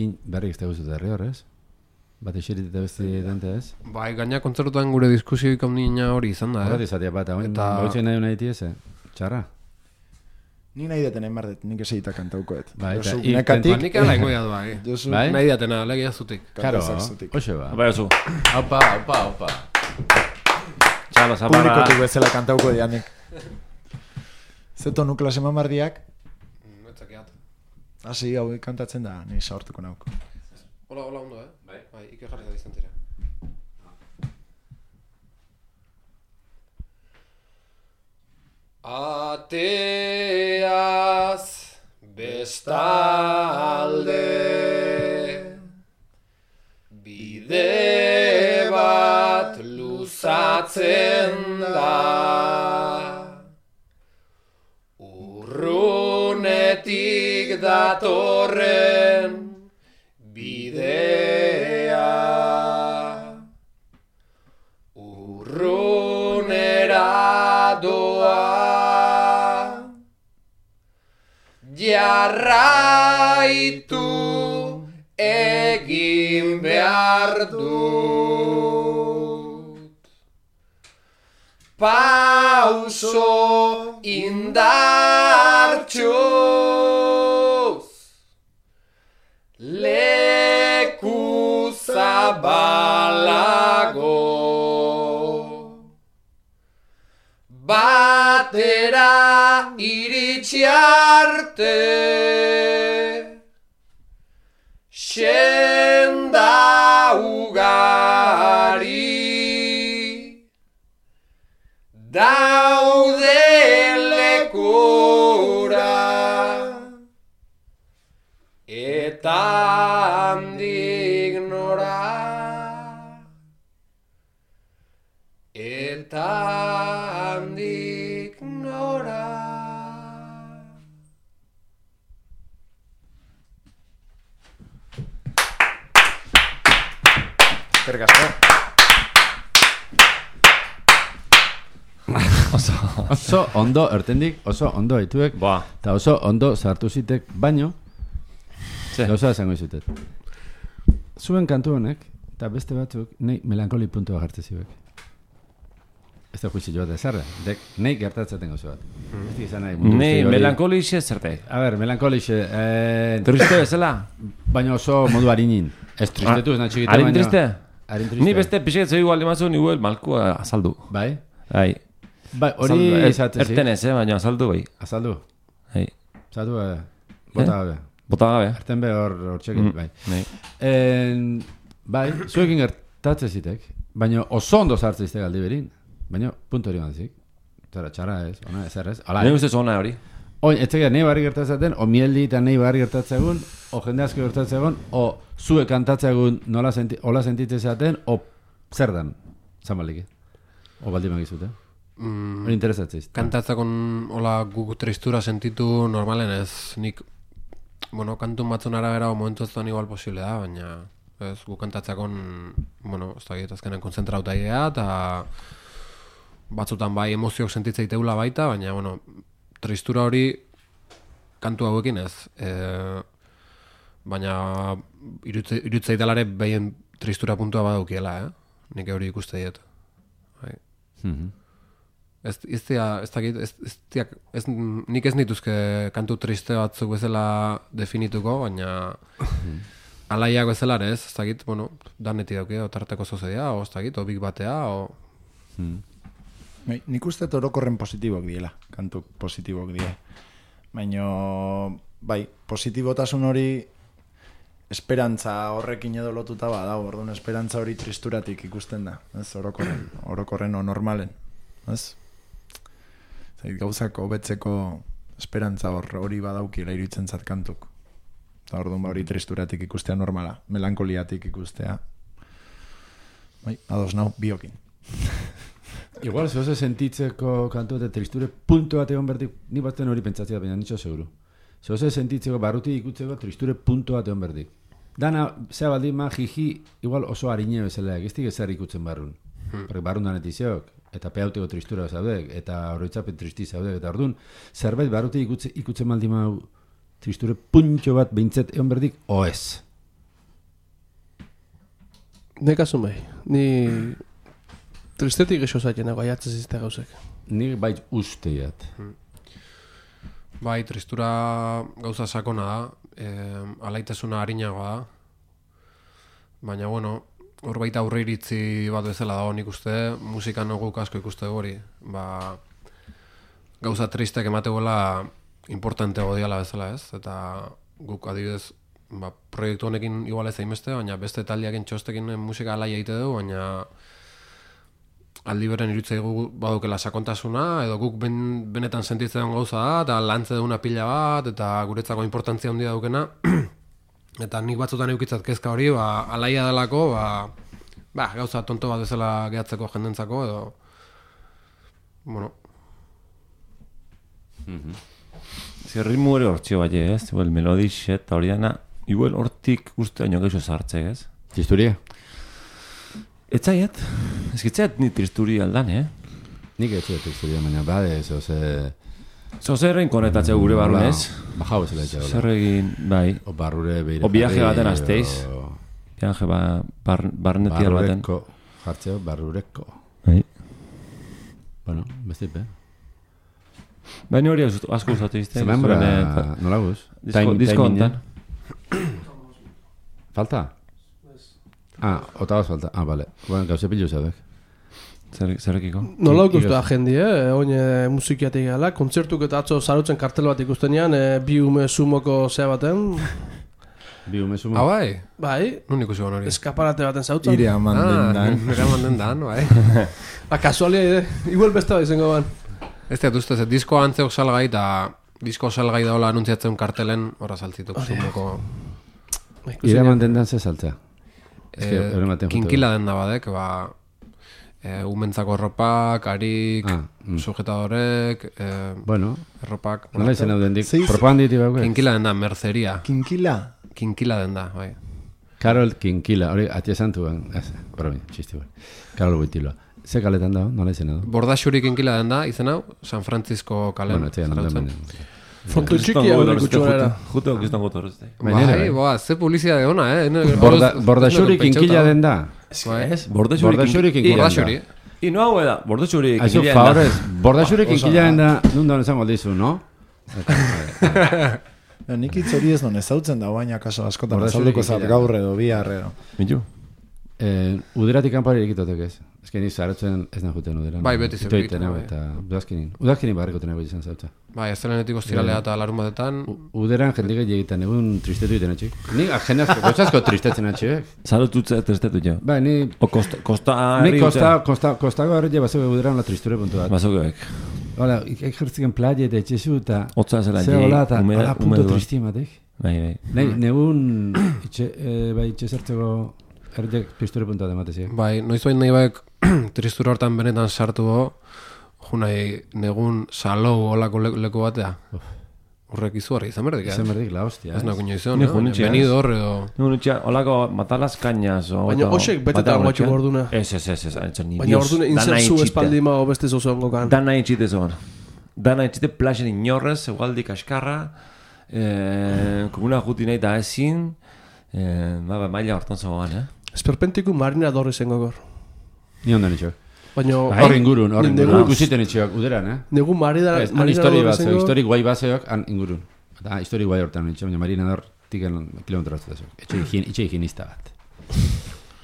in, berri ez da guztu herri horrez? Bat eserit eta beste dante ez? Bai, gaina kontzertutan gure diskusio ikaunina hori izan da, Horret eh? izatea bat, hauen Eta- bautzen nahi nahi tiese. Txarra. Ni nahi deten enbardet, nik eseita kantaukoet. Bai, eta Josu, i- nekatik, nik ala du, *laughs* bai. Josu, Bai? Nahi diatena, legia zutik. Karo, hoxe ba. Bai, oso. Opa, opa, opa. Txalo, zaparra. Publikotu bezala kantauko dianik. Zeto nuklas eman bardiak, Netzakiat. hasi hau kantatzen da, ni saortuko nauk. Hola, hola, ondo, eh? Bai. Bai, ike jarri da distantzira. Ateaz bestalde bide bat luzatzen da. Urrunetik datorren jarraitu egin behar dut. Pauso indartxuz leku zabalago batera iritsi arte. Senda ugari daude Oso. Ondo, ertendik, oso ondo haituek, Ba, eta oso ondo sartu zitek, baino, Ze? gauza esango izutet. Zuen kantu honek, eta beste batzuk, nahi melankoli puntua jartze ziuek. Ez Beste juizio bat ezarra. Dek, nahi gertatzaten gauza bat. Ez dik izan nahi mundu Nei, melankolixe zerte. A ber, melankolixe. Eh, Triste bezala? baina oso modu harinin. Ez tristetu, ez Harin baina... triste? Harin triste. Ni beste pixet zeu igual dimazu, ni huel malkua azaldu. Bai? Bai. Bai, hori er-. Erten ez, eh, baina azaldu bai. Azaldu. Bai. Azaldu, eh, bota gabe. Bota gabe. Erten be hor, txekin, Mm, bai. Bai. En, bai, zuekin gertatze zitek. Baina oso ondo sartze izte galdi berin. Baina punto hori banzik. Zara, txara ez, ona ez errez. Hala, Ni ustez ona hori. Oin, ez tega nahi barri gertatzaten, o mieldi eta nahi barri gertatzegun, o jende asko gertatzegun, o zue kantatzegun nola senti, ola sentitze zaten, o zer dan, zamaliki. O baldi magizute. Mm, Hori interesatzeiz. kantatzakon hola guk tristura sentitu normalen ez nik bueno, kantun batzun arabera o momentu ez igual posible da, baina ez guk kantatzakon bueno, ez da gitu azkenen konzentrauta idea eta batzutan bai emozioak sentitzea iteula baita, baina bueno, tristura hori kantu hauekin ez. E, baina irutze, irutze italare behien tristura puntua badaukiela, eh? Nik hori ikuste diet. Bai. Mhm. Ez, ez, dia, ez, dakit, ez, ez, diak, ez, nik ez nituzke kantu triste batzuk bezala definituko, baina *laughs* alaiak bezala ere ez, ez dakit, bueno, daneti dauke, o tarteko zozedea, o ez dakit, o big batea, o... Bai, nik uste orokorren positibok diela, kantu positibok die. Baina, bai, positibotasun hori esperantza horrekin edo lotuta bada, orduan esperantza hori tristuratik ikusten da, ez, orokorren, orokorren o normalen, ez? Zait, gauzak hobetzeko esperantza hor hori badaukila iruditzen zat kantuk. Eta orduan ba hori tristuratik ikustea normala, melankoliatik ikustea. Bai, ados nau, biokin. *laughs* Igual, zoze sentitzeko kantu eta tristure punto bat egon berdik, ni baten hori pentsatzea, baina nitxo seguru. Zoze sentitzeko, barruti ikutzeko, tristure punto bat egon berdik. Dana, zea baldin ma, jiji, igual oso harine bezala, ez dik ezer ikutzen barrun. Hmm. Porque barrun danetiziok, eta peauteko tristura zaudek, eta oroitzapen tristi zaudek, eta orduan, zerbait barruti ikutze, ikutzen baldin ma, tristure puntxo bat behintzet egon berdik, o ez. Nekasun bai. Ni tristetik eso zaiten nago aiatzez izte gauzek. Nik bait usteiat. Bai, tristura gauza sakona da, e, alaitasuna harinagoa da, baina, bueno, hor baita aurre iritzi bat bezala dago nik uste, musikan guk asko ikuste dugu hori, ba, gauza tristek emategoela importanteago diala bezala ez, eta guk adibidez, ba, proiektu honekin igual ez hainbeste, baina beste taldeakin txostekin musika alai egite dugu, baina aldi beren irutzei gu badukela sakontasuna, edo guk ben, benetan sentitzen gauza da, eta lantze duguna pila bat, eta guretzako importantzia handia daukena, *clears throat* eta nik batzutan eukitzat kezka hori, ba, alaia delako, ba, ba, gauza tonto bat bezala gehatzeko jendentzako, edo, bueno, Zer ritmo ere hortxio bai ez, igual melodixet eta hori dana, igual hortik uste baino geixo sartze ez. Tristuria? Ez zaiet, ez gitzaiet ni tristuri aldan, eh? Nik ez dut tristuria, baina bade, zoze... Zo zer egin konetatzea gure barrun ez? Bajau ez lehitxe, Zer egin, bai, O barrure beire O viaje jarri, baten hasteiz. o viaje ba, bar, barnetiar baten. Barrureko, jartzeo, barrureko. Bai. Bueno, bestipe. Baina hori asko usatu izte. Zemembra, nola guz? Disko, disko hontan. Falta? Ah, otabaz falta. Ah, vale. Bueno, gauze pilu zabek. Zer, zerrekiko? Nola Ikos- ikustu agendi, eh? Oin eh, musikiatik gala, kontzertuk eta atzo zarutzen kartel bat ikustenean, eh, bi ume sumoko zea baten, Bi ume sumo. hau bai, bai, nun ikusi hori. eskaparate baten zautzen. Ire haman Ah, dendan. nire manden dan, bai. *laughs* Ba, kasualia, eh? igual beste bat izango ban. Ez dut uste, ze disko antzeok salgai eta disko salgai daola anuntziatzen kartelen horra saltzituk zumoko. Ire manten dan ze saltzea. Eh, kinkila den da badek, ba, e, umentzako erropak, arik, Ah, mm. sujetadorek, e, Bueno, erropak. nola izan hau dendik. Zeiz- Propaganditi bauke. Kinkila den da, merceria. Kinkila. Kinkila den da, bai. Carol Kinkila, hori atia santu ben. Ez, bromi, txisti ben. Carol Buitiloa. Ze kaletan da, nola izan hau? Bordaxuri kinkila den da, izen hau, San Francisco kalen. Bueno, etxean, nola zarautzen. Frontu txiki hau ikutxuera. Juto, gizton gotor ez da. Bai, bai. boa, ze publizia de ona, eh? Borda, Bordaxuri kinkila den da. Ez, borde Bordexuri kinkila. Bordaxuri. I no hau da, bordo txurik. Aizu, ikilean da. favorez, bordaxurekin Oso kilaen da, nundan esango dizu, *laughs* no? Nik hitz hori ez non ezautzen da, baina kaso askotan azalduko zat gaur edo bihar edo. Mitu? Eh, uderatik kanpari egitotek ez. Ez que ni zaratzen ez nahi juten uderan. Bai, beti Ito zer egiten egiten, hau, bai. eta udazkinin. Udazkinin barriko tenego izan zautza. Bai, aztelenetik ostiralea eta larun batetan, Uderan jendik egiten, egun tristetu egiten atxik. Ni jende asko, gotxasko tristetzen atxik. Salutu testetu jo. Bai, ni... O kosta, kosta Ni kosta, kosta, kostago herri bazeu uderan la tristure puntu bat. Basokoek. Hola, ejertziken playa eta etxezu eta... Otza zela Ze jei, hola eta ume- hola punto umedua. tristi ematek. Bai, bai. Nei, negun, itxe, eh, bai, itxe zertzeko erdiak tristure puntu bat ematezi. bai, noiz bain nahi baek *clears throat* tristura hortan benetan sartu go, jo nahi negun salou olako le- leku batea. Horrek izugarri izan berdik, Izan eh? berdik la hostia. Ez ez? nago izan, Ni no? junitxea, ez? Benidor edo... Nun utxa, holako matalas cañas o... Baina hoxek beteta bata guatxo horretxea. orduna. Ez, ez, ez, ez, ez, ni Baina ordune dana inserzu itxite. espaldi ma beste zozo ongo kan. Dana itxite zoan. Dana itxite plaxen inorrez, egualdik askarra, eh, komuna juti nahi da ezin, eh, ba, ba, maila hortan zoan, eh? Esperpentiku marina dorri zen gogor. Ni ondan itxok. Baina... Hor ingurun, hor Ni- ingurun. negu- Ikusiten itxok, uderan, eh? Negu marina, Ez, han marina histori dorri bat, zen zeo, gogor. histori guai bat zeok, han ingurun. Eta histori guai hortan itxok, baina marina dor tiken kilometro bat zeok. Etxe, higien, etxe higienista bat.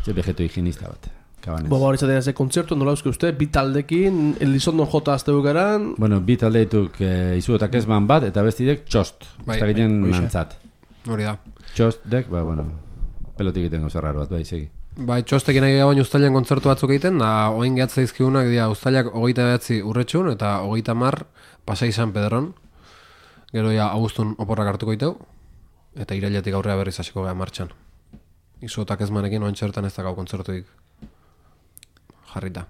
Etxe vegeto higienista bat. Kabanez. Boba hori zaten ez kontzertu nola euske uste, bi taldekin, Elizondon jota azte bukaran, Bueno, bi talde dituk e, izuetak ezman bat, eta bestidek txost. Bai, Bai, ginen bai, mantzat. Hori da. Txostek, ba, bueno, pelotik egiten gauza raro bat, bai, segi. Bai, txostekin nahi baina ustailan kontzertu batzuk egiten, da oin gehatza izkiunak dira ustailak hogeita behatzi urretxun, eta hogeita mar pasai San Pedron. Gero ja augustun oporrak hartuko iteu, eta irailetik aurrea berriz hasiko gara martxan. Izuotak ez manekin oin txertan ez dakau kontzertuik jarrita.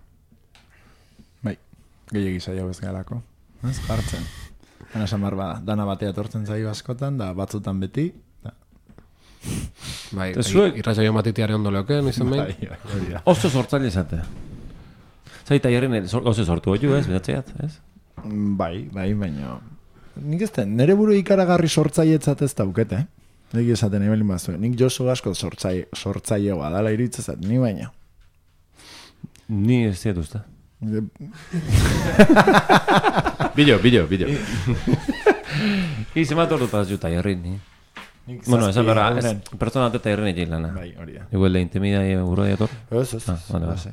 Bai, gehiagi zaio ez galako. Ez, jartzen. Baina behar bada, dana batea tortzen zaio askotan, da batzutan beti. Bai, Eta zuek- irratsaio matitiare ondo leoken, izan behin. Bai, bai, hori da. Oso sortzaile izate. Zaita jarren, oso sortu gotu, ez, behatzeiat, ez? Bai, bai, baina... Nik ez den, nire buru ikaragarri sortzaietzat ez daukete, eh? Nik esaten ebelin bazu. Nik Josu asko sortzaile, sortzaileoa dala iritzezat, ni baina. Ni ez diat uste. Bideo, bideo, bideo. Ize bat ordu juta jarrin, ni. Nik Bueno, esan berra, ez, pertsona eta jarrin egin lana. Bai, hori da. Igual de intimida y euro de ator. Ez, ez, Ah, vale, vale.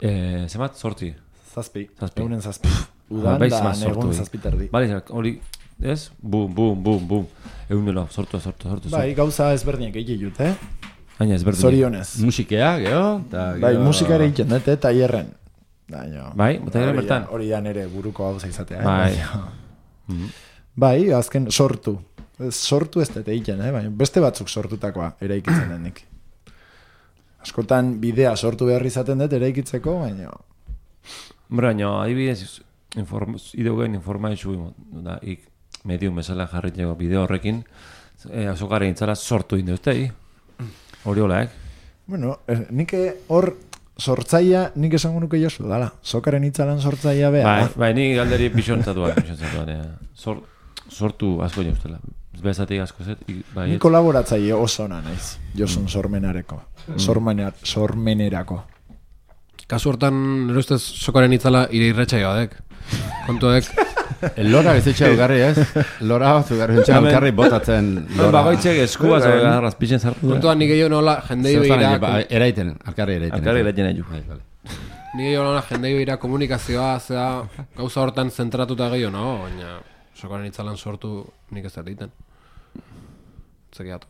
Eh, zemat, sorti. Zazpi. Zazpi. Egunen zazpi. Udan bai, da, negun eh. zazpi terdi. Bale, hori, ez? Bum, bum, bum, bum. Egun dela, sortu, sortu, sortu. Bai, gauza ezberdinak egin jut, eh? Baina ez berdin. Zorionez. Musikea, geho, eta Bai, musika ere egiten dut, eta hierren. Baina, Bai, eta hierren hori da- bertan? Hori da nere buruko gauza izatea. eh? Bai. Baina- Bai, azken sortu. Sortu ez dut egiten, eh? Baina beste batzuk sortutakoa eraikitzen denik. Askotan bidea sortu behar izaten dut eraikitzeko, baina... Baina, adibidez, inform, ideugen informazio, da, ik, medium bezala jarriteko bideo horrekin, eh, azokaren intzala sortu inde ustei. Hori hola, eh? Bueno, eh, nik hor sortzaia, nik esango nuke josu, dala. Sokaren itzalan sortzaia beha. Bai, bai, ni galderi pixontzatuan, pixontzatuan, eh. Sor, sortu asko jo ustela. Bezatik asko zet, bai, Ni ez- kolaboratzaile oso ona naiz, josun sormenareko. Sormenar, sormenerako. Kasu hortan, nire ustez, sokaren itzala ire irratsaioa dek. Kontuek, *laughs* Lora ez etxe ugarri, ez? Lora bat ugarri, entxe Hemen- alkarri botatzen. Hemen bagoitzek eskua zago garraz pixen zartu. kontuan nik gehiago nola jendei egin, ba, eraiten, alkarri eraiten. Alkarri eraiten nahi Bai, bai. nik gehiago nola jendei begira komunikazioa, zea, gauza hortan zentratuta gehiago, no? Baina, sokaren itzalan sortu nik ez egiten. Zekiatu.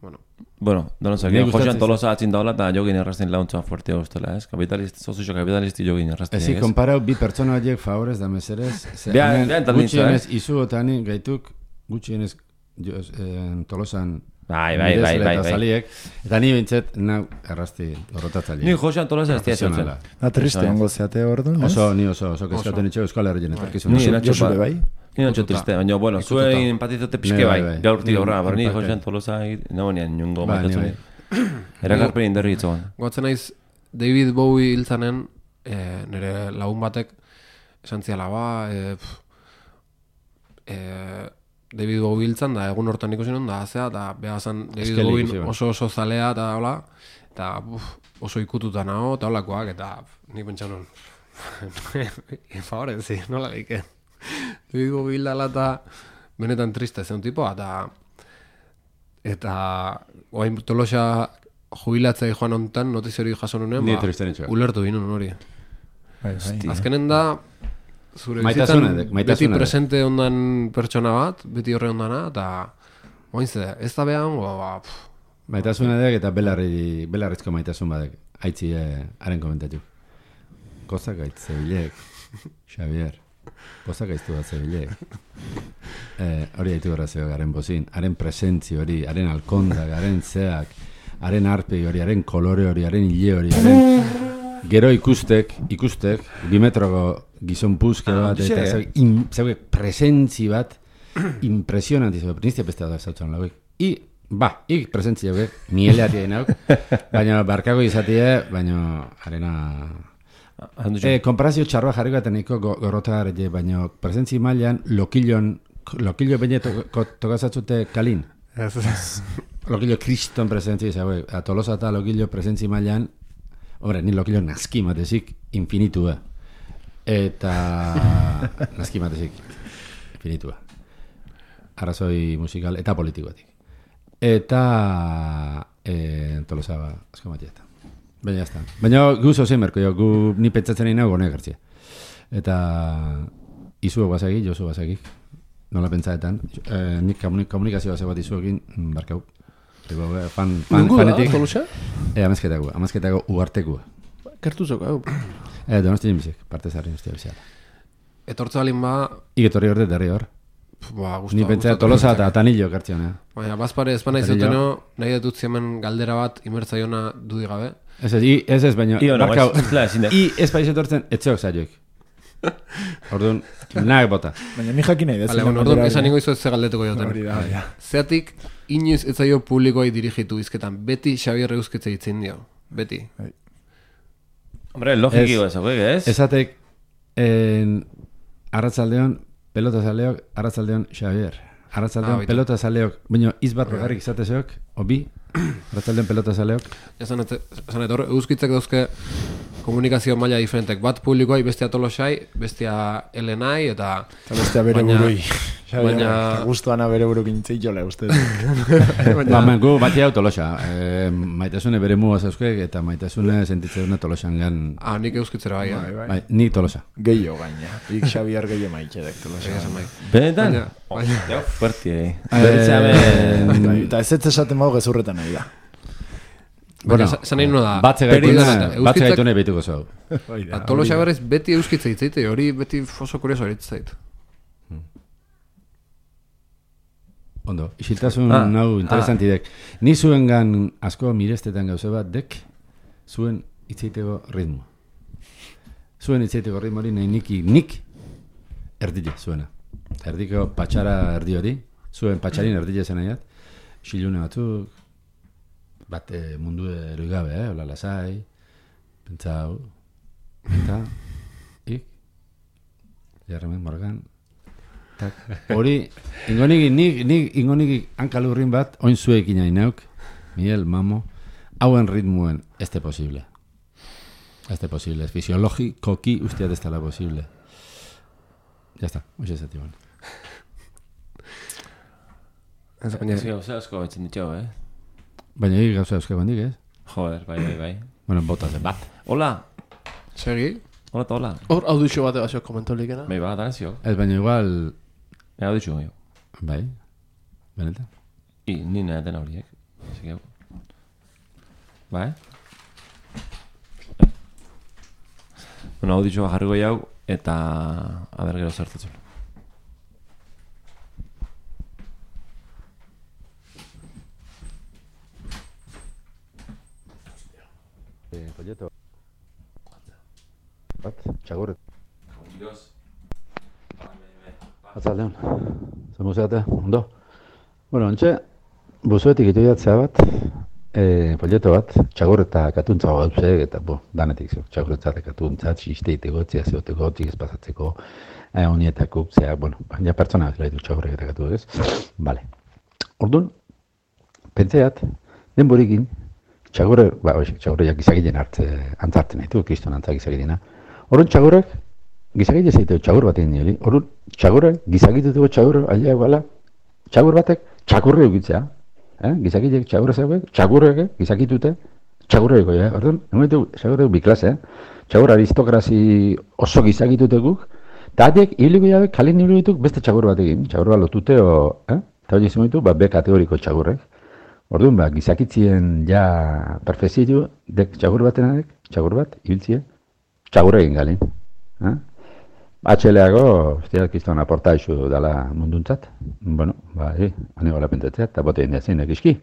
Bueno, Bueno, donozak, Ni gustatzen Josean Tolosa atzin daula eta jogin errazten launtza fuerte ustela, ez? Kapitalist, sozio kapitalisti jogin errazten. Ezi, konparau bi pertsona horiek favorez da meserez. Hemen beha entan Gutxienez izu otani gaituk, gutxienez eh, tolosan Bai, bai, bai, bai, bai. zaliek, eta ni bintzet, nau, errazti, horrotatzaileak. Ni Josean Tolosa ez diatzen. Da triste ongo zeate orduan, ez? Oso, ni oso, oso, kezkatu nitxo Euskal Herrien etorkizun. Ni Josu ba- bai? Ni natxo triste, baina, bueno, zuen empatizote pixke Bai, bai, bai, bai. gaurtik Ni- aurra, baina ni empate. Josean Tolosa, no nian niongo Bai, ni maitatzen. bai. Erakarpen inderri itzoan. goatzen naiz David Bowie hiltzanen, e, nire lagun batek, esan ziala, ba, e, pf, e, David Bowie hiltzan, da egun hortan ikusi non, da, zea, da, beha David Bowie bai. oso oso zalea, eta hola, eta oso ikututa nago, eta holakoak, eta nik pentsa non, favore, zi, nola leike. *laughs* Dugu bildala eta benetan triste zen tipoa, eta eta oain tolosa jubilatzea joan ontan, notizio hori jaso nunen, Ni ba, ulertu ginen hori. Bai, bai. Azkenen da, zure maitasuna beti presente ondan pertsona bat, beti horre ondana, eta oain ze, ez da behan, ba, ba, pff, Maitasuna dek eta belarri, belarrizko maitasun badek. Aitzi eh, haren komentatu. Kozak aitz zebilek, *laughs* Xavier. Kozak aiztu bat zebilek. Eh, hori haitu gara garen bozin. Haren presentzi hori, haren alkondak, haren zeak, haren arpegi hori, haren kolore hori, haren hile hori, haren... Gero ikustek, ikustek, bimetroko gizon puzke bat, hoxe. eta zeu, in, zeu, presentzi bat, impresionanti zeu, nizte beste da zautzen lauek. I, ba, ik presentzi hauek, mieleati nauk, baina barkago izatie, baina arena... E, konparazio txarroa jarri nahiko go, gorrota garete, baina presentzi mailan lokilon, lokilo baina to, tokazatzute kalin. Lokilo kriston presentzi zaue, a Tolosa eta lokilo presentzi mailan, hombre, ni lokilo naski matezik infinitua. Eta *laughs* naski matezik infinitua. Arrazoi musikal eta politikoatik. Eta e, Tolosa ba, asko matieta. Baina jazta. Baina gu zozen merko, gu ni pentsatzen nahi nago honek hartzia. Eta izu basagi, Josu basagi. Nola pentsaetan. Eh, nik komunik, komunikazioa ze bat izuekin, mm, barkau. Ego, eh, fan, fan, Nungu da, fanetik. Tolosa? E, amezketako, amezketako uartekua. Kertu zoko, hau. E, donosti bizik, parte zarri nostia bizala. etortza balin ba, Igetorri hor derri hor. ba, gustu, Ni pentsa tolosa eta tanillo kartziona. Baina, bazpare ez bana Eta izoteno, nahi dut hemen galdera bat imertzaiona dudi gabe. Ez ez, i, ez ez, baina, I, ono, barkau, ez, ez, ezin da. *laughs* i ez paiz etortzen, etxeok zaioik. *laughs* Orduan, nahi bota. Baina ni jakin nahi. Bale, bueno, orduan, esan ningo izu ez ze galdetuko joten. Hori da, ja. Zeatik, inoiz ez zaio publikoai dirigitu izketan. Beti Xabier Euskitze itzin dio. Beti. Hombre, logiki Ez- ez, hauek, ez? Esatek, en, arratzaldeon, pelota zaleok, arratzaldeon Xavier. Ah, pelota zaleok, baina izbat bakarrik izatezeok, obi, arratzaldeon pelota zaleok. Esan et, esan et, hor, Euskitzek dauzke komunikazio maila diferentek. Bat publikoai, bestia tolosai, bestia elenai, eta... Eta bestea bere Baina- burui. baina- *laughs* Baina... Gustuana bere burukin jola, uste. Ba, men, gu bati hau tolosa. E, maitasune bere mua zauzkek, eta maitasune sentitzen duna tolosan gan. Ah, nik Euskitzera bai, Bai, eh? bai. Bai, ni tolosa. Gehiago gaina. Ik Xavier gehiago maitxe dek. Bai. Benetan? Baina- ja, fuerte, eh. Eh. Eta ez ez esaten mago gezurretan nahi da. Esan nahi nuen da... batze batze gaitune behituko zau. Tolosa berriz beti euskitza hitzaite, hori beti oso kurioso hori zait. Ondo, isiltasun Ah, hau interesantidek. Ni zuengan asko mirestetan gauze bat dek, zuen itzeiteko ritmo. Zuen itzeiteko ritmo hori nahi niki, nik erdile zuena. Erdiko patxara erdi hori, zuen patxarin erdile zen nahiat, xilune batzuk, bat eh, mundu eroigabe, eh, hola lasai, pentsau, eta, ik, jarremen morgan, Tak. Hori, ingoniki, nik, nik ingoniki hankalurrin bat, oin zuekin nahi nauk, Miguel, mamo, hauen ritmuen, este posible. Este posible. Fisiologikoki usteat ez dela posible. Ya está, hoxe ez atiban. Ez baina, Ez gauza asko betzen ditxo, eh? Baina egin gauza euskal bandik, ez? Joder, bai, bai, bai. *clears throat* Bueno, bota zen bat. Hola, segi, hola eta hola. Hor, audizio bat egazio komentolikena. Bai, ba, da zio. Ez baina igual, Bai, hau ditxu, jo. bai, benetan. I, ni nahaten horiek. Zikeu. Bai? Bueno, hau ditxu jarriko jau, eta... A ber, gero zertatzen. Folleto. Bat, txagorret. Atzaldeon. Zer museate, ondo. Bueno, ontxe, buzuetik itu jatzea bat, e, folleto bat, txagorreta katuntza gauzek, eta bo, danetik zeu, txagorreta katuntza, txisteite gotzia, zeote gotzik ez pasatzeko, e, honietako, zea, bueno, ja pertsona ez ditu txagorrek eta katu ez. Vale. Orduan, pentseat, denborikin, txagurre, ba, oiz, txagurre gizagilen hartze, antzartzen ditu, kriston antzak gizagilena. Orduan txagurrek, gizagile zeitu txagur bat egin niri. Orduan, txagurre, gizagitutuko txagurre, aia, bala, txagur batek, txakurre egitzea. Eh? Gizagilek txagurre zeuek, txagurrek, gizakitute, txagurre ego, eh? Orduan, numetu, txagurre bi klase, eh? Txagur aristokrazi oso gizakitutekuk, eta hatiek, hiliko jabe, kalin hiliko beste txagur bat egin, txagur bat lotute, o, eh? Eta hori izan ba, B kategoriko txagurrek. Orduan, ba, gizakitzien ja perfezitu, dek txagur batenak, txagur bat, ibiltzie, txagur egin galin. Eh? Atxeleago, ostia, kiston aporta isu dala munduntzat. Bueno, ba, e, ane gola pentetzea, eta bote inda zein egizki.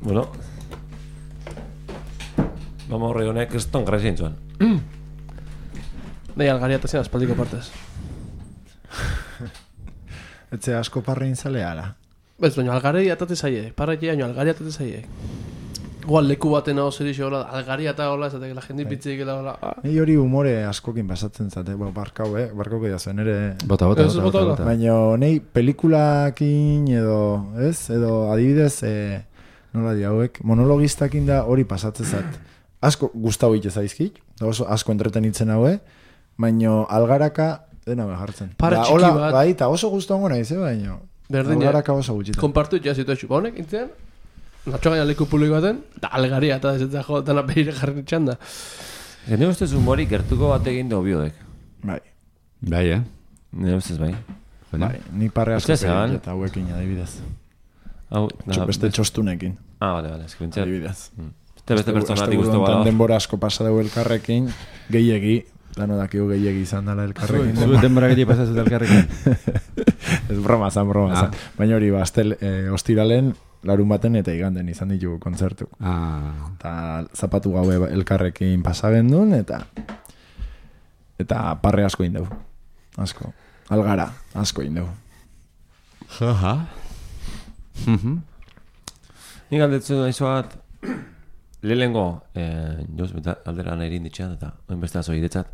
Bueno. Vamos horre honek ez ton gara zuen. Nei, algaria eta zen aspaldiko partez. *laughs* Etze asko parrein zalea, ala. Ez, baina algarei atate zaie. Parraia, baina algaria atate zaie. Igual leku baten hau zer hola, algaria eta hola, esatek la jendi pitzik eta hola. Ah. Ni hori umore askokin pasatzen zate, ba, barkau, eh? Barkau gehiago zen, ere... Bota, bota, Ez, bota, bota. Baina nei pelikulakin edo, ez? Edo adibidez, e, nola di hauek, monologistakin da hori pasatzen zat. Asko gustau ite zaizkit, da oso asko entretenitzen haue, baina algaraka dena behar jartzen. Pare Da, txiki hola, bat. Bai, eta oso guztongo naiz, eh, baina... Berdina. Algaraka oso gutxitan. Kompartu ja zitu. Ba, honek, intzean, natxo gaina leku publiko baten, da algaria eta ez jo, dana behire jarri txanda. Nire ustez humori gertuko bat egin du biodek. Bai, Bai, eh? Nire ustez bai. Bai, ni parre asko egin eta hauekin adibidez. Hau, Txo, beste txostunekin, Ah, bale, bale, eskrintzer. adibidez. Beste beste pertsonatik guztu bala. denbora asko pasa dugu elkarrekin, gehiegi, lano dakigu gehiegi izan dela elkarrekin. Zu denbora gehiago pasazut elkarrekin. *laughs* Ez broma zan, broma Ah. zan. Baina hori, bastel, eh, ostiralen, larun baten eta iganden izan ditugu kontzertu. Ah, Eta zapatu gaue elkarrekin pasagendun, eta eta parre asko indeu. Asko. Algara, asko indeu. jaja. Mhm. Nik aldetzen daizu bat, lehenengo, eh, joz, aldera nahi ditxean, eta oin beste azo idetzat.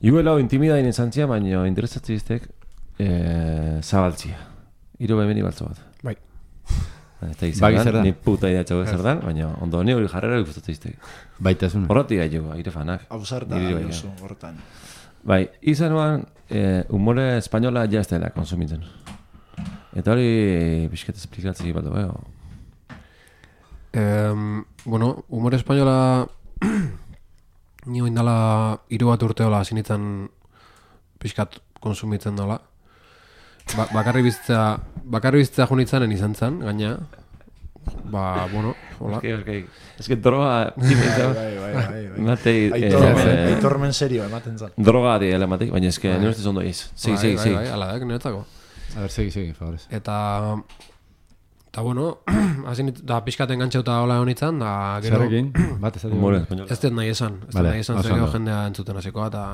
Iguela hau intimidain izan zia, baina interesatzen iztek eh, zabaltzia. Iro behemeni baltzo bat. Bai. Eta izan ni puta idea txago zer dan, baina ondo ni hori jarrera gustatzen iztek. Baitasuna. Horrati gaitu, aire fanak. Bai, Josu, hortan. Bai, izan nuan, eh, humore espainola ja ez dela konsumitzen. Eta hori, pixket esplikatzen baldo, eh? o- Em, bueno, humor espainola *clears throat* ni oindala hiru bat urte hola hasi nintzen pixkat konsumitzen dola. Ba, bakarri bizitza, bakarri bizitza jo nintzanen izan zen, gaina. Ba, bueno, hola. Eske, eske, eske droga, timeza, Bai, bai, bai, bai. matei, Aitormen, eh, aitormen serio ematen zan. droga di elematik, baina eske, nire ustez ondo iz. Segi, segi, bai, segi. bai, ala da, niretzako. A ver, segi, segi, favorez. Eta eta bueno, *clears throat* hasi nit, da pixkat engantzeuta hola honitzen, da gero Zerrekin? *clears throat* Bat ez espainola. ez dut nahi esan, ez dut Vale, nahi esan, ondo. jendea entzuten hasiko eta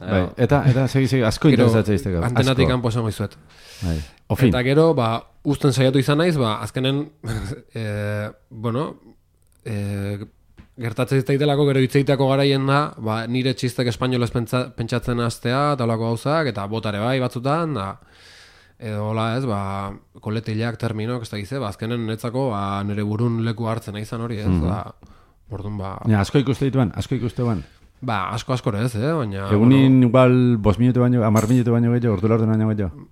Bai, eta, eta, segi, segi, asko interesatzen izteko. antenatik asko. kanpo esango izuet. Bai. Ofin. Eta gero, ba, usten saiatu izan naiz, ba, azkenen, *laughs* e, bueno, e, gertatzen zitzaitelako gero hitzeitako garaien da, ba, nire txistek espainolez pentsa, pentsatzen hastea, eta olako gauzak, eta botare bai batzutan, da, edo hola ez, ba, koletilak terminok, ez da gize, ba, azkenen netzako, ba, nire burun leku hartzen izan hori, ez, da, Orduan, ba, Ja, asko ikuste dituan, asko ikuste ban. ba, asko asko ez, eh, baina... Egunin igual bos minutu baino, amar minutu baino gehiago, ordu laurden baino gehiago.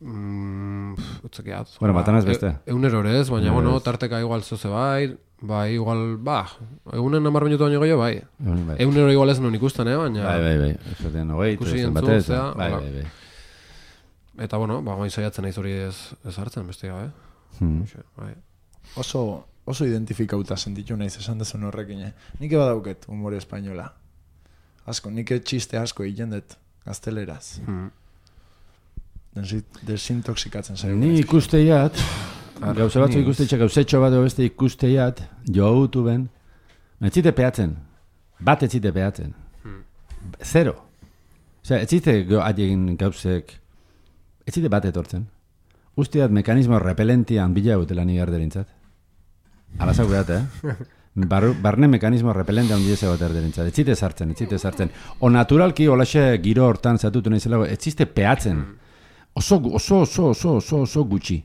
Mm, utzekiat. Bueno, batan ez beste. E, eunero ere ez, baina, Eunero bueno, ez. tarteka igual zoze bai, bai, igual, ba, egunen amar minutu baino gehiago, bai. Egunin, bai. Igual ez non ikusten, eh, baina... Bai, bai, bai. Esaten hogei, Ikusi zen entzun, batez. zea, Bai, hola. bai, bai. Eta, bueno, ba, guain saiatzen naiz hori ez, ez hartzen, beste gabe. Hmm. Bai. Oso, oso identifikauta sentitu naiz esan dezun horrekin, eh? Nik eba dauket humore espainola. Asko, nik txiste asko egiten dut, gazteleraz. Hmm. Desin- Desintoxikatzen zaigu. Ni ikusteiat, gauza batzu ikusteiat, gauzetxo bat beste ikusteiat, jo hautu ben, etzite peatzen, bat etzite peatzen. Zero. Osea, etzite go adien gauzek, etzite bat etortzen. Usteat mekanismo repelentian bila utela ni erderintzat. Alazak behat, eh? Bar, barne mekanismo repelente handi ez egot erderintzat. Etzite sartzen, etzite sartzen. O naturalki olaxe giro hortan zatutu nahi zelago, etziste peatzen. Oso, oso, oso, oso, oso, oso gutxi.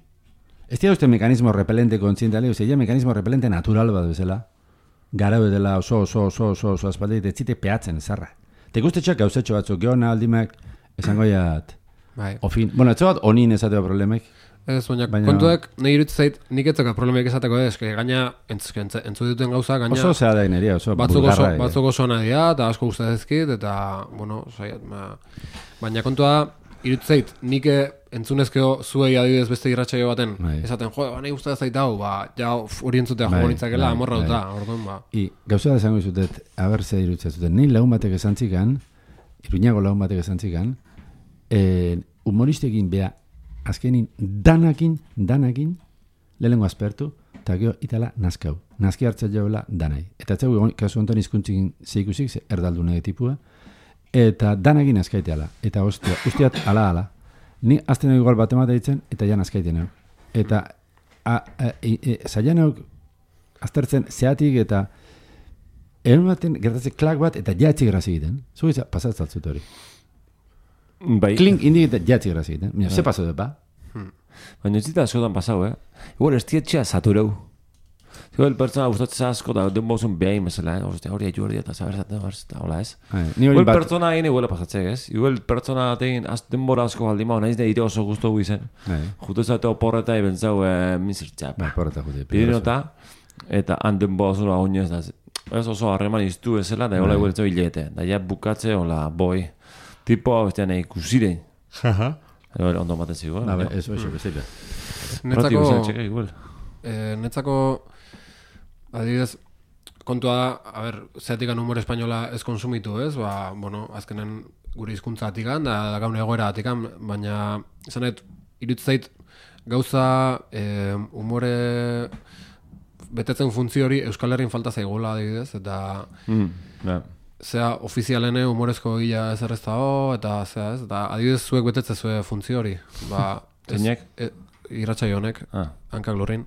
Ez dira uste mekanismo repelente kontzientale, uste, ja mekanismo repelente natural bat bezala. Gara dela oso, oso, oso, oso, oso aspaldi, ez zite peatzen ezarra. Te guztetxak gauzetxo batzuk, geona aldimak, esango jat, Bai. ofin, bueno, ez bat onin esateko problemek. Ez, baina, Baina- kontuak nahi iruditzen zait, nik etzaka problemek esateko ez, que gaina entz, entz, entzu duten gauza, gaina Oso zea da ineria, oso batzuk oso, eh. batzuk oso ona dira, eta asko gustatzen dizkit, eta, bueno, saiat, ma, baina kontua iruditzen zait, nik eh, entzunezkeo zuei adibidez beste irratsaio baten, Bai. esaten, jo, ba, nahi gustatzen zait hau, ba, ja, hori entzutea Bai, nitzakela, bai, amorra bai. duta, orduan, ba. I, gauza da esango izutet, haber ze irutzen zuten, ni lagun batek esan txikan, iruñago lagun batek esan txikan, eh, humoristekin bea, azkenin danakin, danakin, lehenengo aspertu, eta gero itala naskau. Naski hartzen joela danai. Eta ez egon, kasu honetan izkuntzikin zeikusik, ze erdaldune tipua, eta danakin naskaiteala. Eta ostia, ustiat ala ala. Ni azten igual bat emate ditzen, eta ja naskaiten hau. Eta a, a, e, e, aztertzen zeatik eta egun baten gertatzen klak bat eta jatzi grazi egiten. Zu izan, pasatzen hori. Bai. Klink indik eta jatzi grazi egiten. Mira, ze paso dut, ba? Baina ez dita askotan pasau, eh? Igual ez tietxea satureu. Igual pertsona gustatzen asko da, den bozun behain mesela, eh? Ostia, hori aitu hori eta zaberzaten, eta hola ez. Ai, Ni hori Igual bat, pertsona egin igual pasatzek, ez? Igual pertsona egin az denbora asko baldin mao, nahiz ire oso guztu guizen. Bai. Jutu zate oporreta eben zau, eh, mizirtza. Bai, porreta jute. Pirinota, eta han denbora oso oinez da. Ez oso harreman iztu ezela, da hola Bai. igual ez hilete. Da ja bukatze, hola, boi. Tipo, ez nahi ikusiren. Edo ondo maten zigo. Ba, bai, eso, eso, bezala. Netzako... Netzako, Txeka, igual. eh, netzako, adibidez, kontua da, a ber, zeatik humor espainola ez konsumitu, ez? Ba, bueno, azkenen gure hizkuntza atikan, da, da gaun egoera atikan, baina, esanet, irutzait, gauza, eh, humore betetzen funtzio hori Euskal Herrin falta zaigula adibidez, eta Mm, ja. Zea ofizialene humorezko gila ez errez dago, eta zea ez, eta adibidez zuek betetze zue funtzio hori. Ba, *laughs* Zeinek? e, irratsaio honek, Ah. hankak lorrin.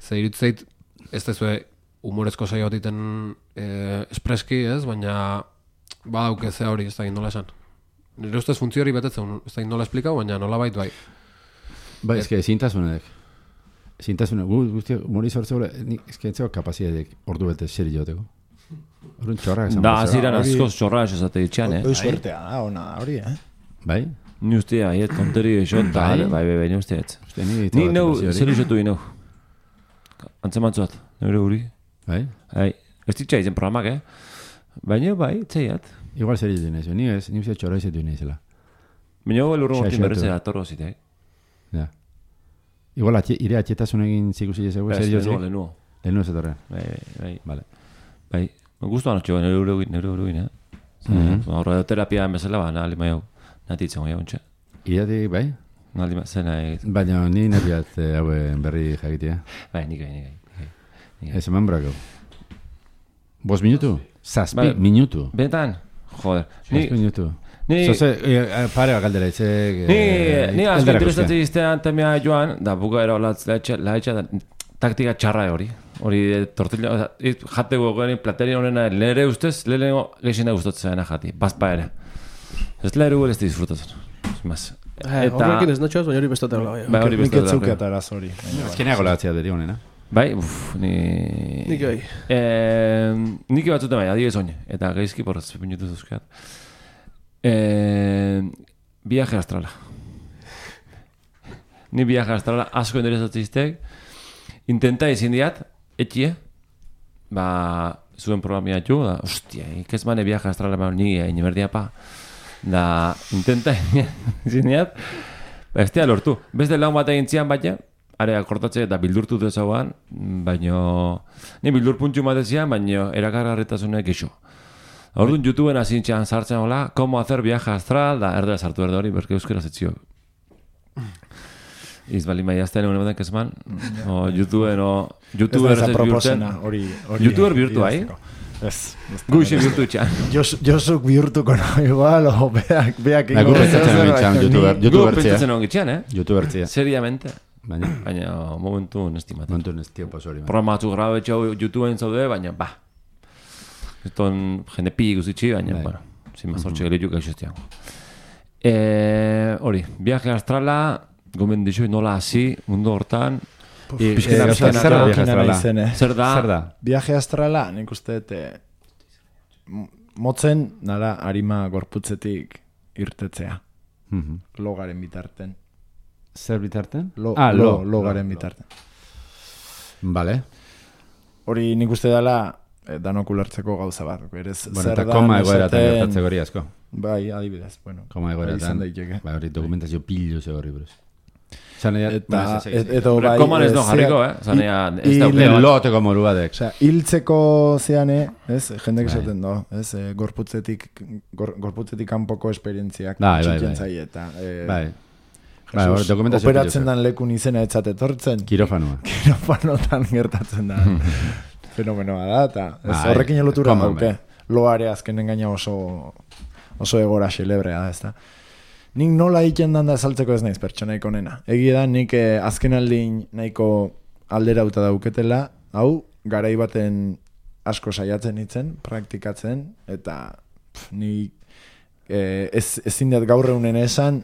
Ze irutzeit, ez dezue humorezko saio egiten e, espreski, ez, baina badauke zea hori, ez da nola esan. Nire ustez funtzio hori betetzen, ez da nola esplikau, baina nola bait bai. Ba, eske, zintasunek. Zintasunek, gu, guzti, humori sortzeko, ni, eske, etzeko kapazitatek ordu bete seri joteko. Orduan txorrak esan. Da, aziran hori- asko zorra esate ditxan, eh? Hoi suertea da, ona hori, eh? Bai? Ni uste, aiet, tonteri eixo, eta, Bai. bai, bai, bai, ni uste ez. Ni, neu, hori. zer isotu inau. Antzemantzuat, neure guri. Bai? Ai, ez ditxa izen programak, eh? Baina, bai, txeiat. Igual zer ditu nahi, ni ez, ni uste txorra izetu nahi zela. Baina, hau lurro mortin Xaxatu. berretzea atorro zitek. Ja. Igual ire atxetasun egin zikusi ezego, Ez, zer jozik? lehenuo. Lehenu ez etorrean. Bai, bai, Vale. Bai. Me gustu anotxo, neure uruguin, neure uruguin, eh? Mhm. Horra terapia bezala, ba, nahali maiau. Natitzen goi ontsa. Iratik, bai? Ma, zena egit. Baina ni nerviat eh, hauen berri jakitea. Bai, nik gai, nik gai, nik gai. Ez eman brako. Bos minutu? Zazpi Bai. minutu. Benetan, joder. Zazpi minutu. ni, Zoze, eh, pare galdera itzek. Ni, ni asko interesatzen iztean temia joan, da buka ero laetxa, laetxa, da, taktika txarra hori. Hori eh, tortilla, oza, it- jate gogoen plateri honena, nire ustez, lehenengo gexina gustatzen jati, bazpa ere. Ez leheru ez disfrutatzen. Sin más. Eh, Horrekin ez natxoaz, baina hori bestatea bai. Bai, hori Nik beste ez da. zuket araz hori. Azkeneako latzea deri honena. Bai, uff, ni... Nik bai. Eh, nik batzuten bai, adibidez oin, eta gaizki porraz, minutu zuzkat. Eh, viaje astrala. Ni viaje astrala asko interesatzen iztek. Intenta ezin diat, etxie, ba, zuen programia jo, da, ostia, ikez mane viaje astrala ba, ni egin berdia pa. Da, intenta ezin diat, ba, ez lortu. Beste laun bat egin zian baina, are akortatze eta bildurtu dezauan, baino, ni bildur puntxu matezian, baino, erakargarritasunek iso. Orduan YouTubeen azintxean sartzen hola, como hacer viaje astral, da erdera sartu erde hori, berke euskera zetzio. Iz bali mai azten egun ematen kezman, o YouTubeen, o YouTuber ez proposena, bihurtzen, hori... hori YouTuber bihurtu, bai? Ez. guxe bihurtu itxan. Jos, Josuk bihurtuko no, igual, o beak, beak gu pentsatzen egin baina youtuber, ni- Gu youtuber pentsatzen txea. egon gitxan, eh? Youtuber txea. Seriamente. Baina, Baina momentu nestimaten. ez tiempo hori. bai. Programa batzuk grabe etxau YouTubeen zaude, baina ba. Eston jende pi guzitxi, baina, Bai. bueno, sin más hortxe gelitu gaixo estiago. Eh, hori, viaje astrala, gomen dizu nola hasi mundu hortan. Pixkena, eh, pixkena, zer da viaje astrala? Zer da? Zer da? Viaje astrala, nik uste m- motzen, nara, harima gorputzetik irtetzea, Mhm. logaren bitarten. Zer bitarten? Lo, ah, lo, logaren bitarten. Vale. Hori nik uste dela, eh, danok ulertzeko gauza bat. Berez, Bueno, zer eta da, koma egoeratan gertatzeko hori asko. Bai, adibidez, bueno. Koma egoeratan. Bai, hori dokumentazio pillo ze horri buruz. Zan eda, Eta, et, edo bai... koman ez eh, no zeak- jarriko, eh? Zanea, ez daude bat. loteko moru badek. Osea, hiltzeko zeane, ez, jendek Bai. esaten do, ez, eh, gorputzetik, gor, gorputzetik kanpoko esperientziak Bai, bai, bai. eta, eh, Bai, Jesus, Bai, dokumentazio operatzen dan lekun izena etzat etortzen, kirofanoa. *laughs* kirofanotan gertatzen da. *laughs* Fenomenoa da, eta ez, Bai, horrekin lotura common, dauke. Loare azkenen gaina oso, oso egora xelebrea da, ez da. Nik nola egiten dan da azaltzeko ez naiz pertsonaik onena. Egia da, nik eh, azken aldin nahiko alderauta dauketela, hau, garai baten asko saiatzen itzen, praktikatzen, eta pff, ni eh, ez, ezin dut gaur egunen esan,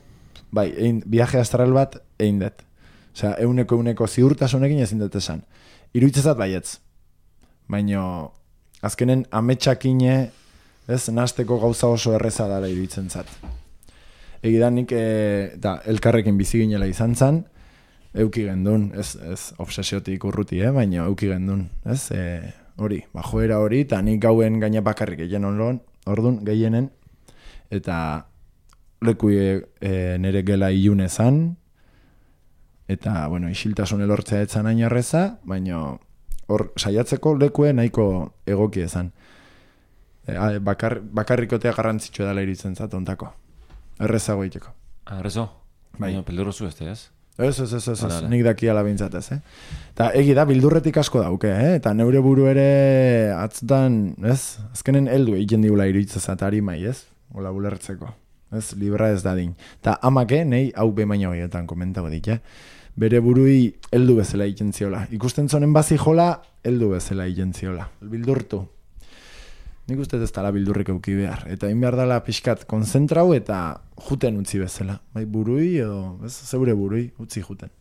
bai, egin, viaje astral bat egin dut. Osea, euneko euneko ziurtasunekin ezin dut esan. Iruitzezat baietz. Baina, azkenen ametsakine, ez, nasteko gauza oso erreza dara iruditzen zat. Egidan nik, e, da, elkarrekin bizi ginela izan zan, euki gendun, ez, ez obsesiotik urruti, eh? baina euki gendun, ez, e, hori, bajoera hori, eta nik gauen gaina bakarrik egin onloan, ordun gehienen, eta leku e, nere gela ilune zan, eta, bueno, isiltasun elortzea etzan hain erreza, baina hor saiatzeko lekue nahiko egoki ezan. E, bakar, bakarrikotea garrantzitsua dela iritzen zat ontako. Errezago egiteko. Arrezo? Bai. Baina pelurrozu ez, ez? Ez, ez, ez, ez, ez, nik daki alabintzat ez, eh? Eta egi da, bildurretik asko dauke, eh? Eta neure buru ere atzutan, ez? Azkenen heldu egiten digula iruditzezat harimai, ez? Ola bulertzeko. Ez, libra ez dadin. Eta amake, nei, hau bemaina horietan komentago dit, eh? Bere burui heldu bezala egiten ziola. Ikusten zonen bazi jola, heldu bezala egiten ziola. Bildurtu. Nik uste ez dela bildurrik euki behar. Eta egin behar dela pixkat konzentrau eta juten utzi bezala. Bai burui edo, ez, zeure burui utzi juten.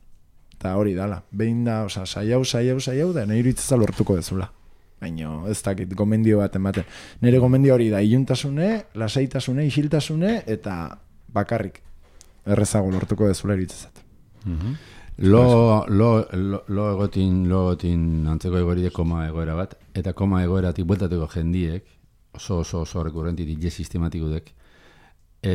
Eta hori dala. Behin da, oza, saiau, saiau, saiau, da nahi iruditzeza lortuko dezula. Baina ez dakit gomendio bat ematen. Nire gomendio hori da, iluntasune, lasaitasune, isiltasune, eta bakarrik. Errezago lortuko dezula iritzezat. Lo, lo, lo, lo egotin, lo egotin antzeko egoeri de koma egoera bat, eta koma egoeratik bueltateko jendiek, oso oso oso rekurrenti dile sistematikudek, e,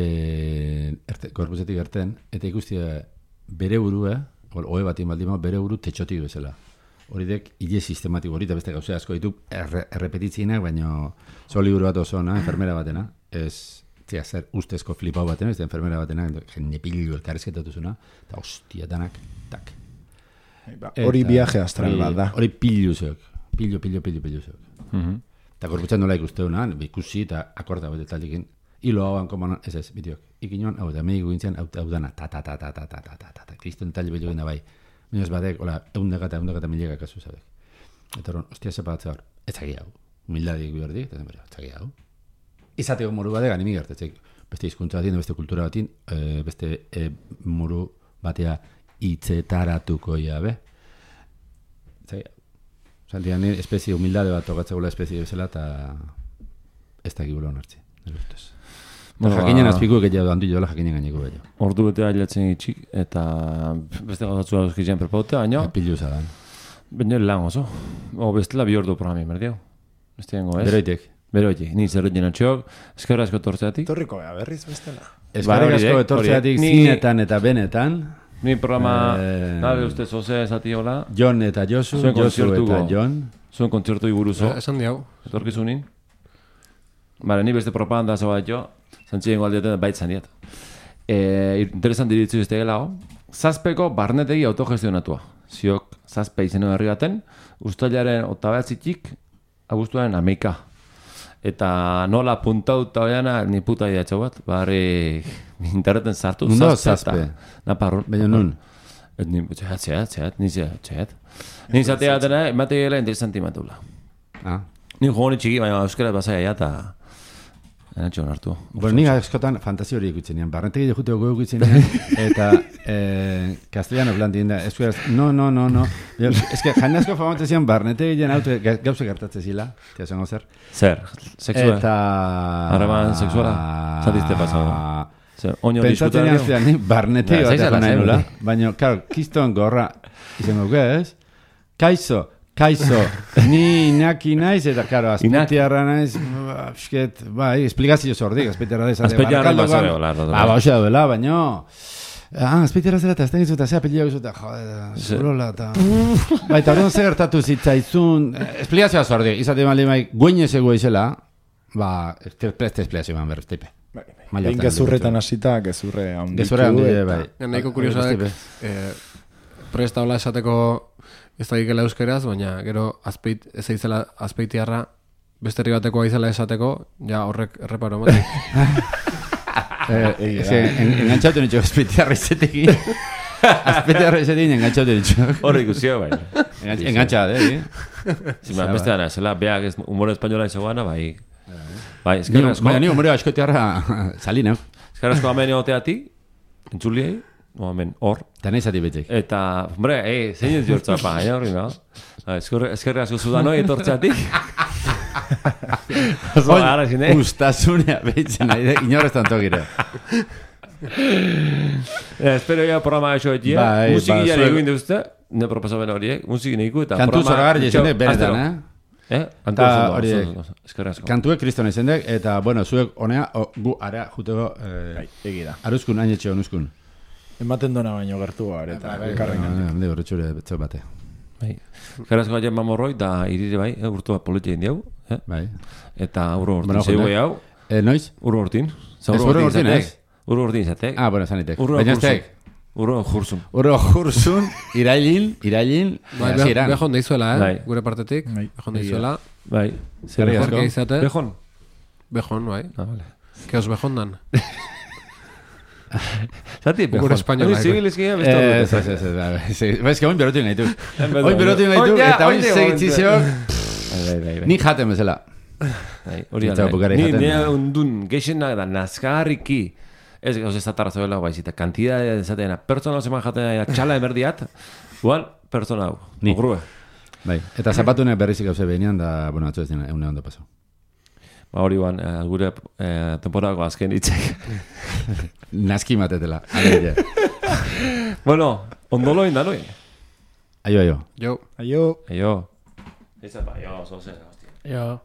erte, korpuzetik erten, eta ikustia bere burua, oe bat baldima, bere buru tetxotik bezala. Hori dek, hile sistematiko hori, eta beste gauza asko ditu, erre, errepetitzienak, baina zo liburu bat oso, na, enfermera batena, ez, zia, zer ustezko flipau batena, ez enfermera batena, jende pilu elkarrezketatu zuna, eta hostia, danak, tak. Ba, Hori viaje astral bat da. Hori pilu zeok. Pilu, pilu, pilu, pilu zeok. Mhm. Eta gorputzen nola ikusteuna, ikusi eta akorda bat etalikin. Hilo hauan koman, ez ez, bitiok. Ikinoan, hau da, mediku gintzen, hau, hau dana, ta, ta, ta, ta, ta, ta, ta, ta, ta, ta, kriston tali bilo da bai. Baina ez badek, hola, eundaka eta eundaka eta milega kasu zabek. Eta hori, ostia zepatzea hor, ez zagi hau. Humildadik bihardik, eta denbora, ez zagi hau. Izateko moru badek, animi gertatzek. Beste hizkuntza batin, beste kultura batin, eh, beste eh, moru batea hitzetaratuko jabe. Zai, Zaldian, espezie humildade bat tokatzegula espezie bezala eta ez da gibula onartzi. Bueno, jakinen ba- azpiku gehiago doan du jola jakinen gaineko gehiago. Ordu bete ailetzen itxik, eta beste gauzatzu dauzkitzen perpaute, baina, Ja. Pilu zadan. baina lan oso. O bestela bi ordu programi, merdio. Beste dengo, ez? Beroitek. Beroitek, ni zer dien atxok, eskerra asko tortzeatik. Torriko bea berriz bestela. Hori asko. Ni- zinetan eta benetan. Ni programa, Eh, nabe uste zoze esati hola, Jon eta Josu, Zuen Josu eta Jon. zuen kontzertu iburuzo, Eh, Esan diau. etorkizunin. Bale, ni beste propaganda zo bat jo, zantzien gualdieten baitzan diet. E, interesan diritzu izte gelago. Zazpeko barnetegi autogestionatua. Ziok, zazpe izeno herri baten, ustailaren otabatzitik, abuztuaren ameika. Eta nola puntauta oiana, ni puta idatxo bat, barri interneten sartu. Ondo eta- zazpe? Naparrun. Baina nun? Et ni, txeat, txeat, txeat, ni txeat, txeat. Ni zatea dena, emate gela interesanti matula. Ah, Ni joan txiki, baina euskara basaia eta Enatxo onartu. Bueno, ni askotan fantasio hori ikutzen nian. Barnetegi jute gogo ikutzen nian. *laughs* eta eh, castellano plan dinda. Eskueraz, no, no, no, no. Es que jende asko famatzen zian barnetegi jen ga- gauza gertatzen zila. Tia zango zer. Zer, sexua. Eta... Harreman sexuala? Zatizte pasado. Zer, oino Pentsatzen nian zean, ni barnetegi Ba, bat nahi nula. Baina, karo, kiston gorra izango ez? Kaizo, kaizo, *laughs* ni inaki naiz, eta karo, azpitiarra naiz, ba, pixket, bai, esplikazio zordik, azpitiarra naiz. Azpeitiarra bazare hola, hola. Ba, ba, baina, Ah, azpitiarra zera, eta ez tegizu, eta zea apelio gizu, eta joder, zurola, eta... Ba, eta horren zer gertatu zitzaizun, eh, esplikazioa zordik, izate mali bai, guine zego izela, ba, preste esplikazio man berrez, teipe. Maila Egin hartan gezurretan hasita, gezurre handitu. Gezurre handi, eta- bai. Ja, nahiko Bai, kuriosak, eh, presta hola esateko ez da ikela euskeraz, baina gero azpeit, ez izela azpeitiarra beste herri batekoa izela esateko, ja horrek erreparo emati. *laughs* Eh, es que en, enganchatu nitxo azpitiarra izetekin. *laughs* azpitiarra izetekin enganchatu nitxo. Horre ikusio, bai. Engancha, eh? Zima, beste dana, zela, beak humor espainola izagoana, bai. Bai, eskerra asko. baina ni humoreo askotiarra *laughs* salina. Eskerra asko amen egoteati, entzuliei, no amen, hor. Eta nahi zati betek. Eta, hombre, eh, zein ez jortza pa, eh, horri, no? Eskerra eskerra asko zudanoi etortzeatik. *laughs* Oso, ara zin, eh? Ustasunea behitzen nahi, inorreztan tokire. Eh, espero ya programa eso etia. Bai, Musiki ba, ja zuek- egin duzte, ne proposamen horiek, musiki neiku eta Kantu jesende, benetan, astero. eh? Eh? Kantu oso ondo, eskerra asko. Kantuek kriston izendek, eta, bueno, zuek honea, gu ara juteko, eh, Bai, egi da. aruzkun, hain etxe honuzkun. Ematen dona baino gertu gara, eta elkarren gandik. Hande, horretxure, betzo bate. Bai. Asko jen mamorroi, da irire bai, eh, urtua politia indiau, eh? Bai. Eta uro hortin Bueno, bueno, jende. hau, Eh, noiz? uro hortin. Ez, uro hortin, ez? Uro hortin izatek. Ah, bueno, zanitek. Uro Baina ez jursun. Uro jursun. Uro jursun, irailin, irailin, Bai, be- hasieran. behon deizuela, eh? Bai. Gure partetik, Bai. behon deizuela. Bai. Eskerrik asko. Bejon. behon, bai. Ah, vale. Keos behon dan. *laughs* *laughs* Zati, bejon. espainola, Hori zibilizkia Eh, beste Ez, ez, ez, ez, ez, ez que oin berotu gaitu. *laughs* berotu. Oin berotu gaitu, Oin ja, eta oin ja, segitzizio, *laughs* Bai, bai, bai, ni jaten bezala. Hori bukari Ni jaten ne da. undun geixenak da nazkarriki. Ez ez zoela eta kantidad ezatena. Pertsona zeman jaten da txala emerdiat, igual, pertsona hau. Ni. Ogrue. Bai, eta zapatunek berrizik gauze behinean, da, bueno, atzo ez dena, egun ondo paso. Ba hori ban, eh, gure eh, temporadako azken hitzek. Naski matetela, alegia. *laughs* bueno, ondoloin da noin. Aio, aio. Jo. Aio. Eio. Ez apa, jo, oso zen, hostia. Ja.